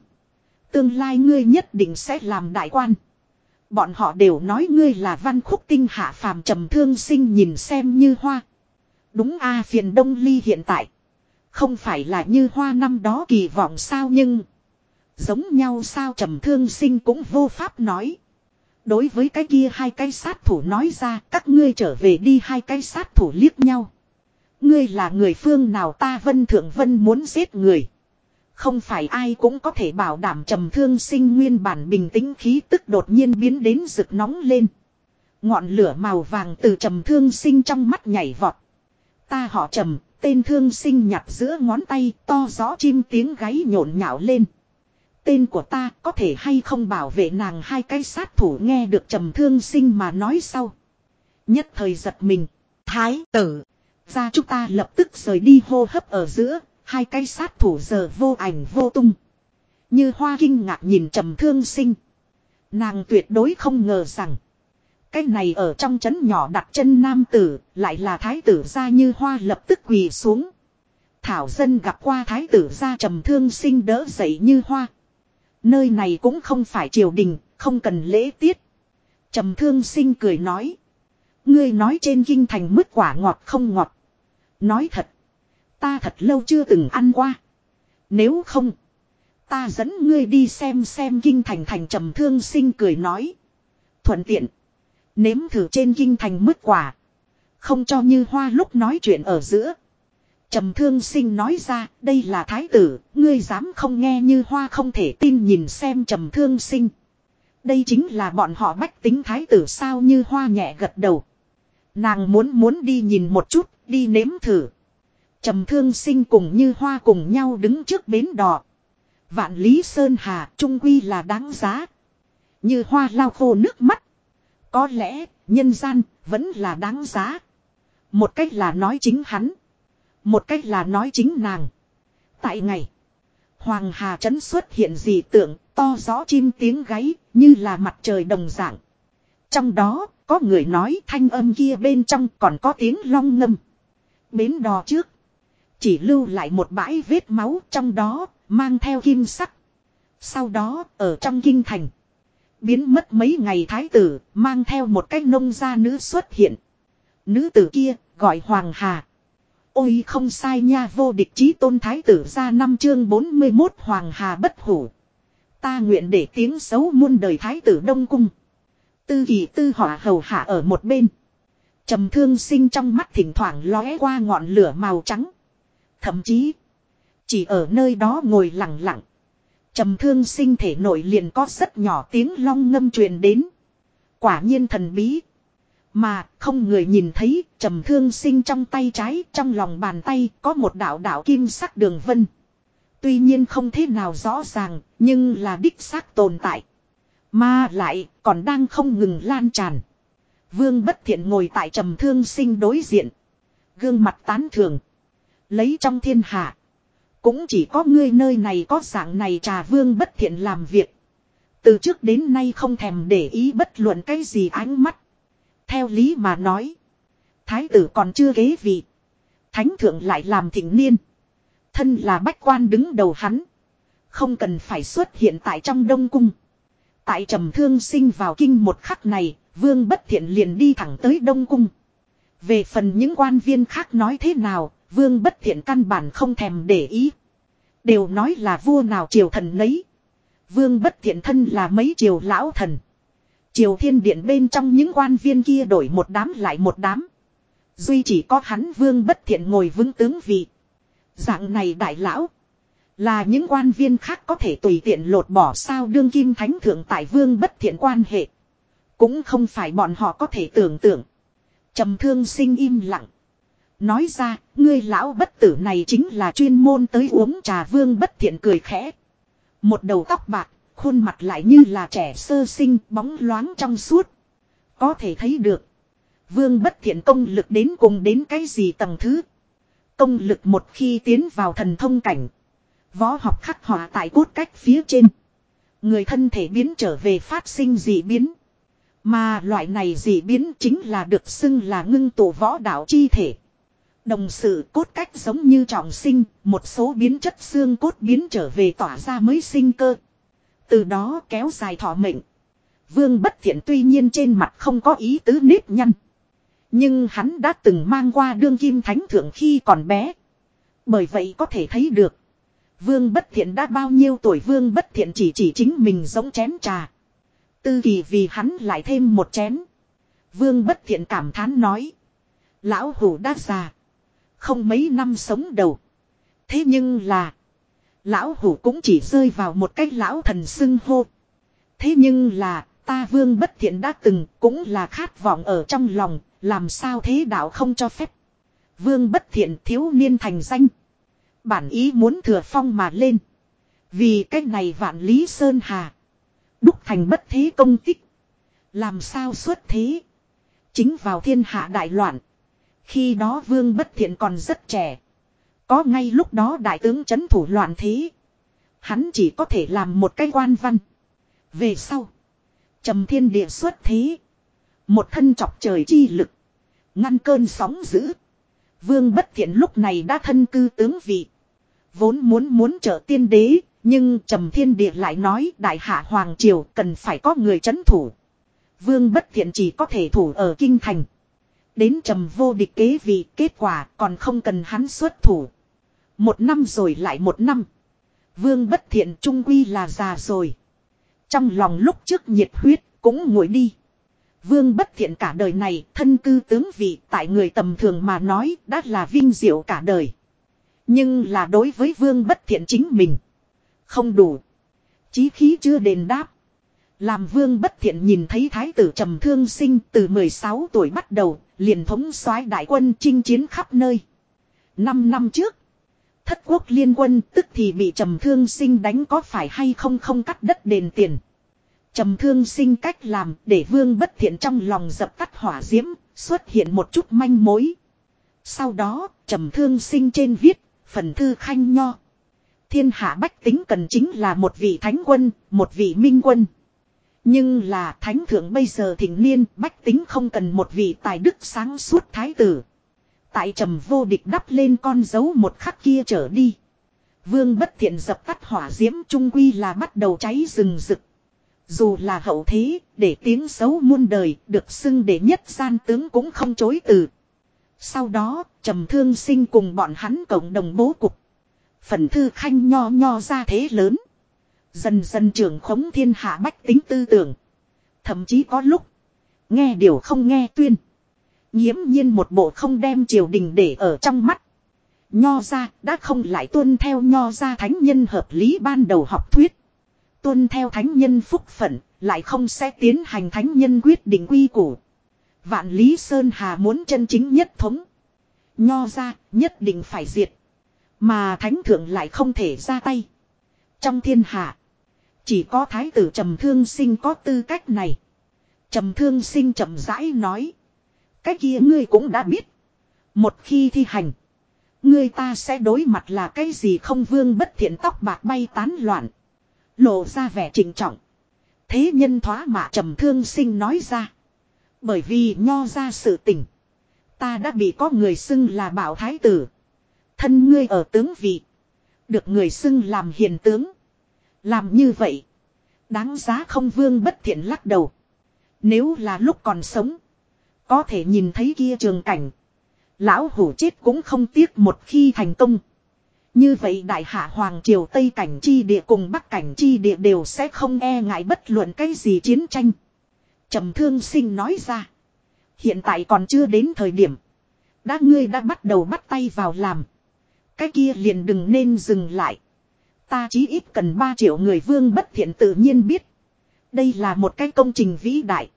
Tương lai ngươi nhất định sẽ làm đại quan. Bọn họ đều nói ngươi là văn khúc tinh hạ phàm trầm thương sinh nhìn xem như hoa. Đúng a, phiền đông ly hiện tại. Không phải là như hoa năm đó kỳ vọng sao nhưng. Giống nhau sao trầm thương sinh cũng vô pháp nói. Đối với cái kia hai cái sát thủ nói ra, các ngươi trở về đi hai cái sát thủ liếc nhau. Ngươi là người phương nào ta vân thượng vân muốn giết người. Không phải ai cũng có thể bảo đảm trầm thương sinh nguyên bản bình tĩnh khí tức đột nhiên biến đến rực nóng lên. Ngọn lửa màu vàng từ trầm thương sinh trong mắt nhảy vọt. Ta họ trầm, tên thương sinh nhặt giữa ngón tay to gió chim tiếng gáy nhộn nhạo lên. Tên của ta có thể hay không bảo vệ nàng hai cái sát thủ nghe được trầm thương sinh mà nói sau. Nhất thời giật mình. Thái tử. Ra chúng ta lập tức rời đi hô hấp ở giữa. Hai cái sát thủ giờ vô ảnh vô tung. Như hoa kinh ngạc nhìn trầm thương sinh. Nàng tuyệt đối không ngờ rằng. Cái này ở trong trấn nhỏ đặt chân nam tử, lại là thái tử ra như hoa lập tức quỳ xuống. Thảo dân gặp qua thái tử ra trầm thương sinh đỡ dậy như hoa. Nơi này cũng không phải triều đình, không cần lễ tiết. Trầm thương sinh cười nói. Ngươi nói trên kinh thành mứt quả ngọt không ngọt. Nói thật. Ta thật lâu chưa từng ăn qua. Nếu không. Ta dẫn ngươi đi xem xem kinh thành thành trầm thương sinh cười nói. Thuận tiện. Nếm thử trên kinh thành mứt quả. Không cho như hoa lúc nói chuyện ở giữa. Trầm thương sinh nói ra, đây là thái tử, ngươi dám không nghe như hoa không thể tin nhìn xem trầm thương sinh. Đây chính là bọn họ bách tính thái tử sao như hoa nhẹ gật đầu. Nàng muốn muốn đi nhìn một chút, đi nếm thử. Trầm thương sinh cùng như hoa cùng nhau đứng trước bến đò. Vạn lý sơn hà trung quy là đáng giá. Như hoa lao khô nước mắt. Có lẽ, nhân gian, vẫn là đáng giá. Một cách là nói chính hắn. Một cách là nói chính nàng. Tại ngày. Hoàng Hà Trấn xuất hiện dị tượng, to gió chim tiếng gáy, như là mặt trời đồng dạng. Trong đó, có người nói thanh âm kia bên trong còn có tiếng long ngâm. Bến đò trước. Chỉ lưu lại một bãi vết máu trong đó, mang theo kim sắc. Sau đó, ở trong kinh thành. Biến mất mấy ngày thái tử, mang theo một cái nông gia nữ xuất hiện. Nữ tử kia, gọi Hoàng Hà. Ôi không sai nha vô địch chí tôn thái tử ra năm chương 41 Hoàng Hà bất hủ. Ta nguyện để tiếng xấu muôn đời thái tử Đông Cung. Tư kỳ tư hỏa hầu hạ ở một bên trầm thương sinh trong mắt thỉnh thoảng lóe qua ngọn lửa màu trắng. Thậm chí, chỉ ở nơi đó ngồi lặng lặng. trầm thương sinh thể nội liền có rất nhỏ tiếng long ngâm truyền đến. Quả nhiên thần bí. Mà không người nhìn thấy trầm thương sinh trong tay trái trong lòng bàn tay có một đạo đạo kim sắc đường vân. Tuy nhiên không thế nào rõ ràng nhưng là đích xác tồn tại. Mà lại còn đang không ngừng lan tràn. Vương bất thiện ngồi tại trầm thương sinh đối diện. Gương mặt tán thường. Lấy trong thiên hạ. Cũng chỉ có ngươi nơi này có dạng này trà vương bất thiện làm việc. Từ trước đến nay không thèm để ý bất luận cái gì ánh mắt. Theo lý mà nói. Thái tử còn chưa kế vị. Thánh thượng lại làm thịnh niên. Thân là bách quan đứng đầu hắn. Không cần phải xuất hiện tại trong đông cung. Tại trầm thương sinh vào kinh một khắc này, vương bất thiện liền đi thẳng tới đông cung. Về phần những quan viên khác nói thế nào, vương bất thiện căn bản không thèm để ý. Đều nói là vua nào triều thần nấy. Vương bất thiện thân là mấy triều lão thần. Triều thiên điện bên trong những quan viên kia đổi một đám lại một đám. Duy chỉ có hắn vương bất thiện ngồi vững tướng vị. Dạng này đại lão. Là những quan viên khác có thể tùy tiện lột bỏ sao đương kim thánh thượng tại vương bất thiện quan hệ. Cũng không phải bọn họ có thể tưởng tượng. trầm thương sinh im lặng. Nói ra, ngươi lão bất tử này chính là chuyên môn tới uống trà vương bất thiện cười khẽ. Một đầu tóc bạc, khuôn mặt lại như là trẻ sơ sinh bóng loáng trong suốt. Có thể thấy được. Vương bất thiện công lực đến cùng đến cái gì tầng thứ. Công lực một khi tiến vào thần thông cảnh. Võ học khắc họa tại cốt cách phía trên. Người thân thể biến trở về phát sinh dị biến. Mà loại này dị biến chính là được xưng là ngưng tụ võ đạo chi thể. Đồng sự cốt cách giống như trọng sinh, một số biến chất xương cốt biến trở về tỏa ra mới sinh cơ. Từ đó kéo dài thọ mệnh. Vương bất thiện tuy nhiên trên mặt không có ý tứ nếp nhăn. Nhưng hắn đã từng mang qua đương kim thánh thượng khi còn bé. Bởi vậy có thể thấy được. Vương bất thiện đã bao nhiêu tuổi vương bất thiện chỉ chỉ chính mình giống chén trà. Tư kỳ vì hắn lại thêm một chén. Vương bất thiện cảm thán nói. Lão hủ đã già. Không mấy năm sống đầu. Thế nhưng là. Lão hủ cũng chỉ rơi vào một cái lão thần xưng hô. Thế nhưng là, ta vương bất thiện đã từng cũng là khát vọng ở trong lòng. Làm sao thế đạo không cho phép. Vương bất thiện thiếu niên thành danh. Bản ý muốn thừa phong mà lên. Vì cách này vạn lý sơn hà. Đúc thành bất thế công tích. Làm sao xuất thế. Chính vào thiên hạ đại loạn. Khi đó vương bất thiện còn rất trẻ. Có ngay lúc đó đại tướng chấn thủ loạn thế. Hắn chỉ có thể làm một cái quan văn. Về sau. trầm thiên địa xuất thế. Một thân chọc trời chi lực. Ngăn cơn sóng dữ. Vương bất thiện lúc này đã thân cư tướng vị. Vốn muốn muốn trợ tiên đế. Nhưng trầm thiên địa lại nói, đại hạ hoàng triều cần phải có người chấn thủ. Vương bất thiện chỉ có thể thủ ở kinh thành. Đến trầm vô địch kế vị, kết quả còn không cần hắn xuất thủ. Một năm rồi lại một năm. Vương bất thiện trung quy là già rồi. Trong lòng lúc trước nhiệt huyết cũng nguội đi. Vương bất thiện cả đời này thân cư tướng vị tại người tầm thường mà nói đã là vinh diệu cả đời. Nhưng là đối với vương bất thiện chính mình. Không đủ. Chí khí chưa đền đáp. Làm vương bất thiện nhìn thấy thái tử trầm thương sinh từ 16 tuổi bắt đầu, liền thống soái đại quân chinh chiến khắp nơi. Năm năm trước, thất quốc liên quân tức thì bị trầm thương sinh đánh có phải hay không không cắt đất đền tiền. Trầm thương sinh cách làm để vương bất thiện trong lòng dập tắt hỏa diễm, xuất hiện một chút manh mối. Sau đó, trầm thương sinh trên viết, phần thư khanh nho. Thiên hạ bách tính cần chính là một vị thánh quân, một vị minh quân. Nhưng là thánh thượng bây giờ thịnh niên bách tính không cần một vị tài đức sáng suốt thái tử. Tại trầm vô địch đắp lên con dấu một khắc kia trở đi. Vương bất thiện dập tắt hỏa diễm trung quy là bắt đầu cháy rừng rực. Dù là hậu thế, để tiếng xấu muôn đời, được xưng để nhất gian tướng cũng không chối từ. Sau đó, trầm thương sinh cùng bọn hắn cộng đồng bố cục. Phần thư khanh nho nho ra thế lớn. Dần dần trưởng khống thiên hạ bách tính tư tưởng. Thậm chí có lúc. Nghe điều không nghe tuyên. Nhiễm nhiên một bộ không đem triều đình để ở trong mắt. Nho ra đã không lại tuân theo nho ra thánh nhân hợp lý ban đầu học thuyết. Tuân theo thánh nhân phúc phận, lại không sẽ tiến hành thánh nhân quyết định quy củ. Vạn Lý Sơn Hà muốn chân chính nhất thống. Nho ra nhất định phải diệt. Mà thánh thượng lại không thể ra tay. Trong thiên hạ. Chỉ có thái tử trầm thương sinh có tư cách này. Trầm thương sinh trầm rãi nói. Cái kia ngươi cũng đã biết. Một khi thi hành. Ngươi ta sẽ đối mặt là cái gì không vương bất thiện tóc bạc bay tán loạn. Lộ ra vẻ trình trọng. Thế nhân thoá mạ trầm thương sinh nói ra. Bởi vì nho ra sự tình. Ta đã bị có người xưng là bảo thái tử. Thân ngươi ở tướng vị. Được người xưng làm hiền tướng. Làm như vậy. Đáng giá không vương bất thiện lắc đầu. Nếu là lúc còn sống. Có thể nhìn thấy kia trường cảnh. Lão hủ chết cũng không tiếc một khi thành công. Như vậy đại hạ hoàng triều Tây cảnh chi địa cùng Bắc cảnh chi địa đều sẽ không e ngại bất luận cái gì chiến tranh. trầm thương sinh nói ra. Hiện tại còn chưa đến thời điểm. Đã ngươi đã bắt đầu bắt tay vào làm. Cái kia liền đừng nên dừng lại. Ta chí ít cần 3 triệu người vương bất thiện tự nhiên biết. Đây là một cái công trình vĩ đại.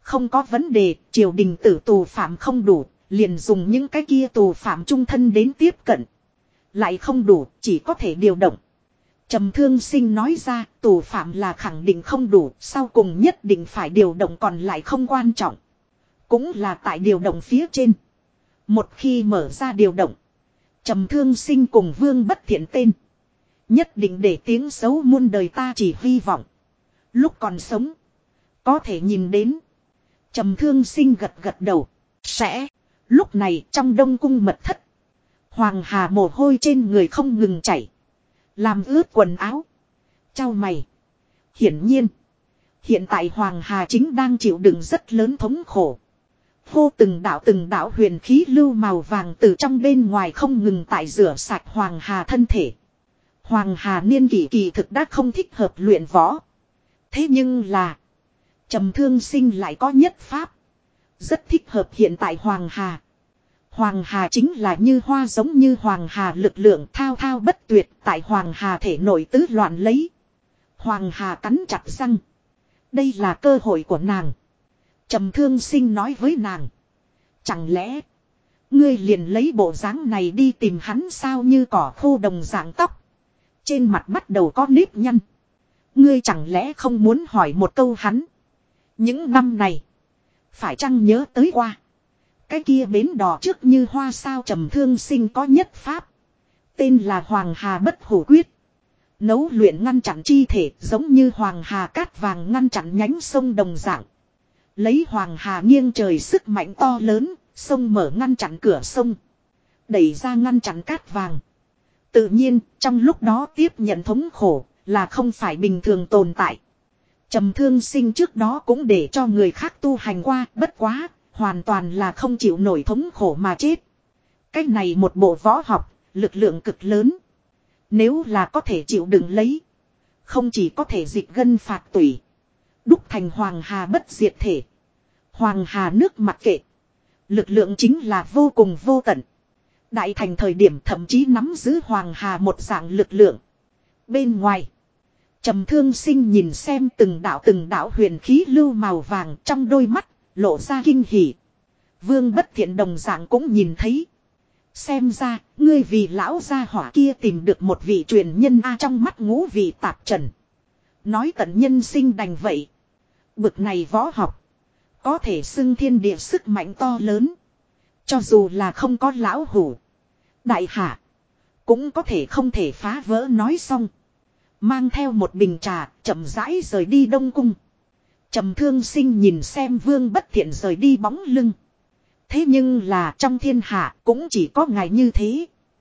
Không có vấn đề, triều đình tử tù phạm không đủ, liền dùng những cái kia tù phạm trung thân đến tiếp cận. Lại không đủ, chỉ có thể điều động. Trầm thương sinh nói ra, tù phạm là khẳng định không đủ, sau cùng nhất định phải điều động còn lại không quan trọng. Cũng là tại điều động phía trên. Một khi mở ra điều động, trầm thương sinh cùng vương bất thiện tên. Nhất định để tiếng xấu muôn đời ta chỉ hy vọng. Lúc còn sống, có thể nhìn đến. Trầm thương sinh gật gật đầu, sẽ. Lúc này trong đông cung mật thất. Hoàng Hà mồ hôi trên người không ngừng chảy. Làm ướt quần áo. Chao mày. Hiển nhiên. Hiện tại Hoàng Hà chính đang chịu đựng rất lớn thống khổ. Hô từng đạo từng đạo huyền khí lưu màu vàng từ trong bên ngoài không ngừng tại rửa sạch Hoàng Hà thân thể. Hoàng Hà niên kỷ kỳ thực đã không thích hợp luyện võ. Thế nhưng là. trầm thương sinh lại có nhất pháp. Rất thích hợp hiện tại Hoàng Hà. Hoàng Hà chính là như hoa giống như Hoàng Hà lực lượng thao thao bất tuyệt tại Hoàng Hà thể nổi tứ loạn lấy. Hoàng Hà cắn chặt răng. Đây là cơ hội của nàng trầm thương sinh nói với nàng. Chẳng lẽ. Ngươi liền lấy bộ dáng này đi tìm hắn sao như cỏ khô đồng dạng tóc. Trên mặt bắt đầu có nếp nhăn. Ngươi chẳng lẽ không muốn hỏi một câu hắn. Những năm này. Phải chăng nhớ tới qua. Cái kia bến đỏ trước như hoa sao trầm thương sinh có nhất pháp. Tên là Hoàng Hà Bất Hủ Quyết. Nấu luyện ngăn chặn chi thể giống như Hoàng Hà cát vàng ngăn chặn nhánh sông đồng dạng. Lấy Hoàng Hà nghiêng trời sức mạnh to lớn, sông mở ngăn chặn cửa sông. Đẩy ra ngăn chặn cát vàng. Tự nhiên, trong lúc đó tiếp nhận thống khổ, là không phải bình thường tồn tại. Trầm thương sinh trước đó cũng để cho người khác tu hành qua, bất quá, hoàn toàn là không chịu nổi thống khổ mà chết. Cách này một bộ võ học, lực lượng cực lớn. Nếu là có thể chịu đựng lấy, không chỉ có thể dịch gân phạt tủy, đúc thành hoàng hà bất diệt thể. Hoàng hà nước mặt kệ. Lực lượng chính là vô cùng vô tận. Đại thành thời điểm thậm chí nắm giữ hoàng hà một dạng lực lượng. Bên ngoài, trầm thương sinh nhìn xem từng đạo từng đạo huyền khí lưu màu vàng trong đôi mắt, lộ ra kinh hỉ. Vương bất thiện đồng dạng cũng nhìn thấy. Xem ra, ngươi vì lão gia hỏa kia tìm được một vị truyền nhân A trong mắt ngũ vị tạp trần. Nói tận nhân sinh đành vậy. Bực này võ học. Có thể xưng thiên địa sức mạnh to lớn. Cho dù là không có lão hủ. Đại hạ. Cũng có thể không thể phá vỡ nói xong. Mang theo một bình trà, chậm rãi rời đi Đông Cung. Trầm thương sinh nhìn xem vương bất thiện rời đi bóng lưng. Thế nhưng là trong thiên hạ cũng chỉ có ngài như thế.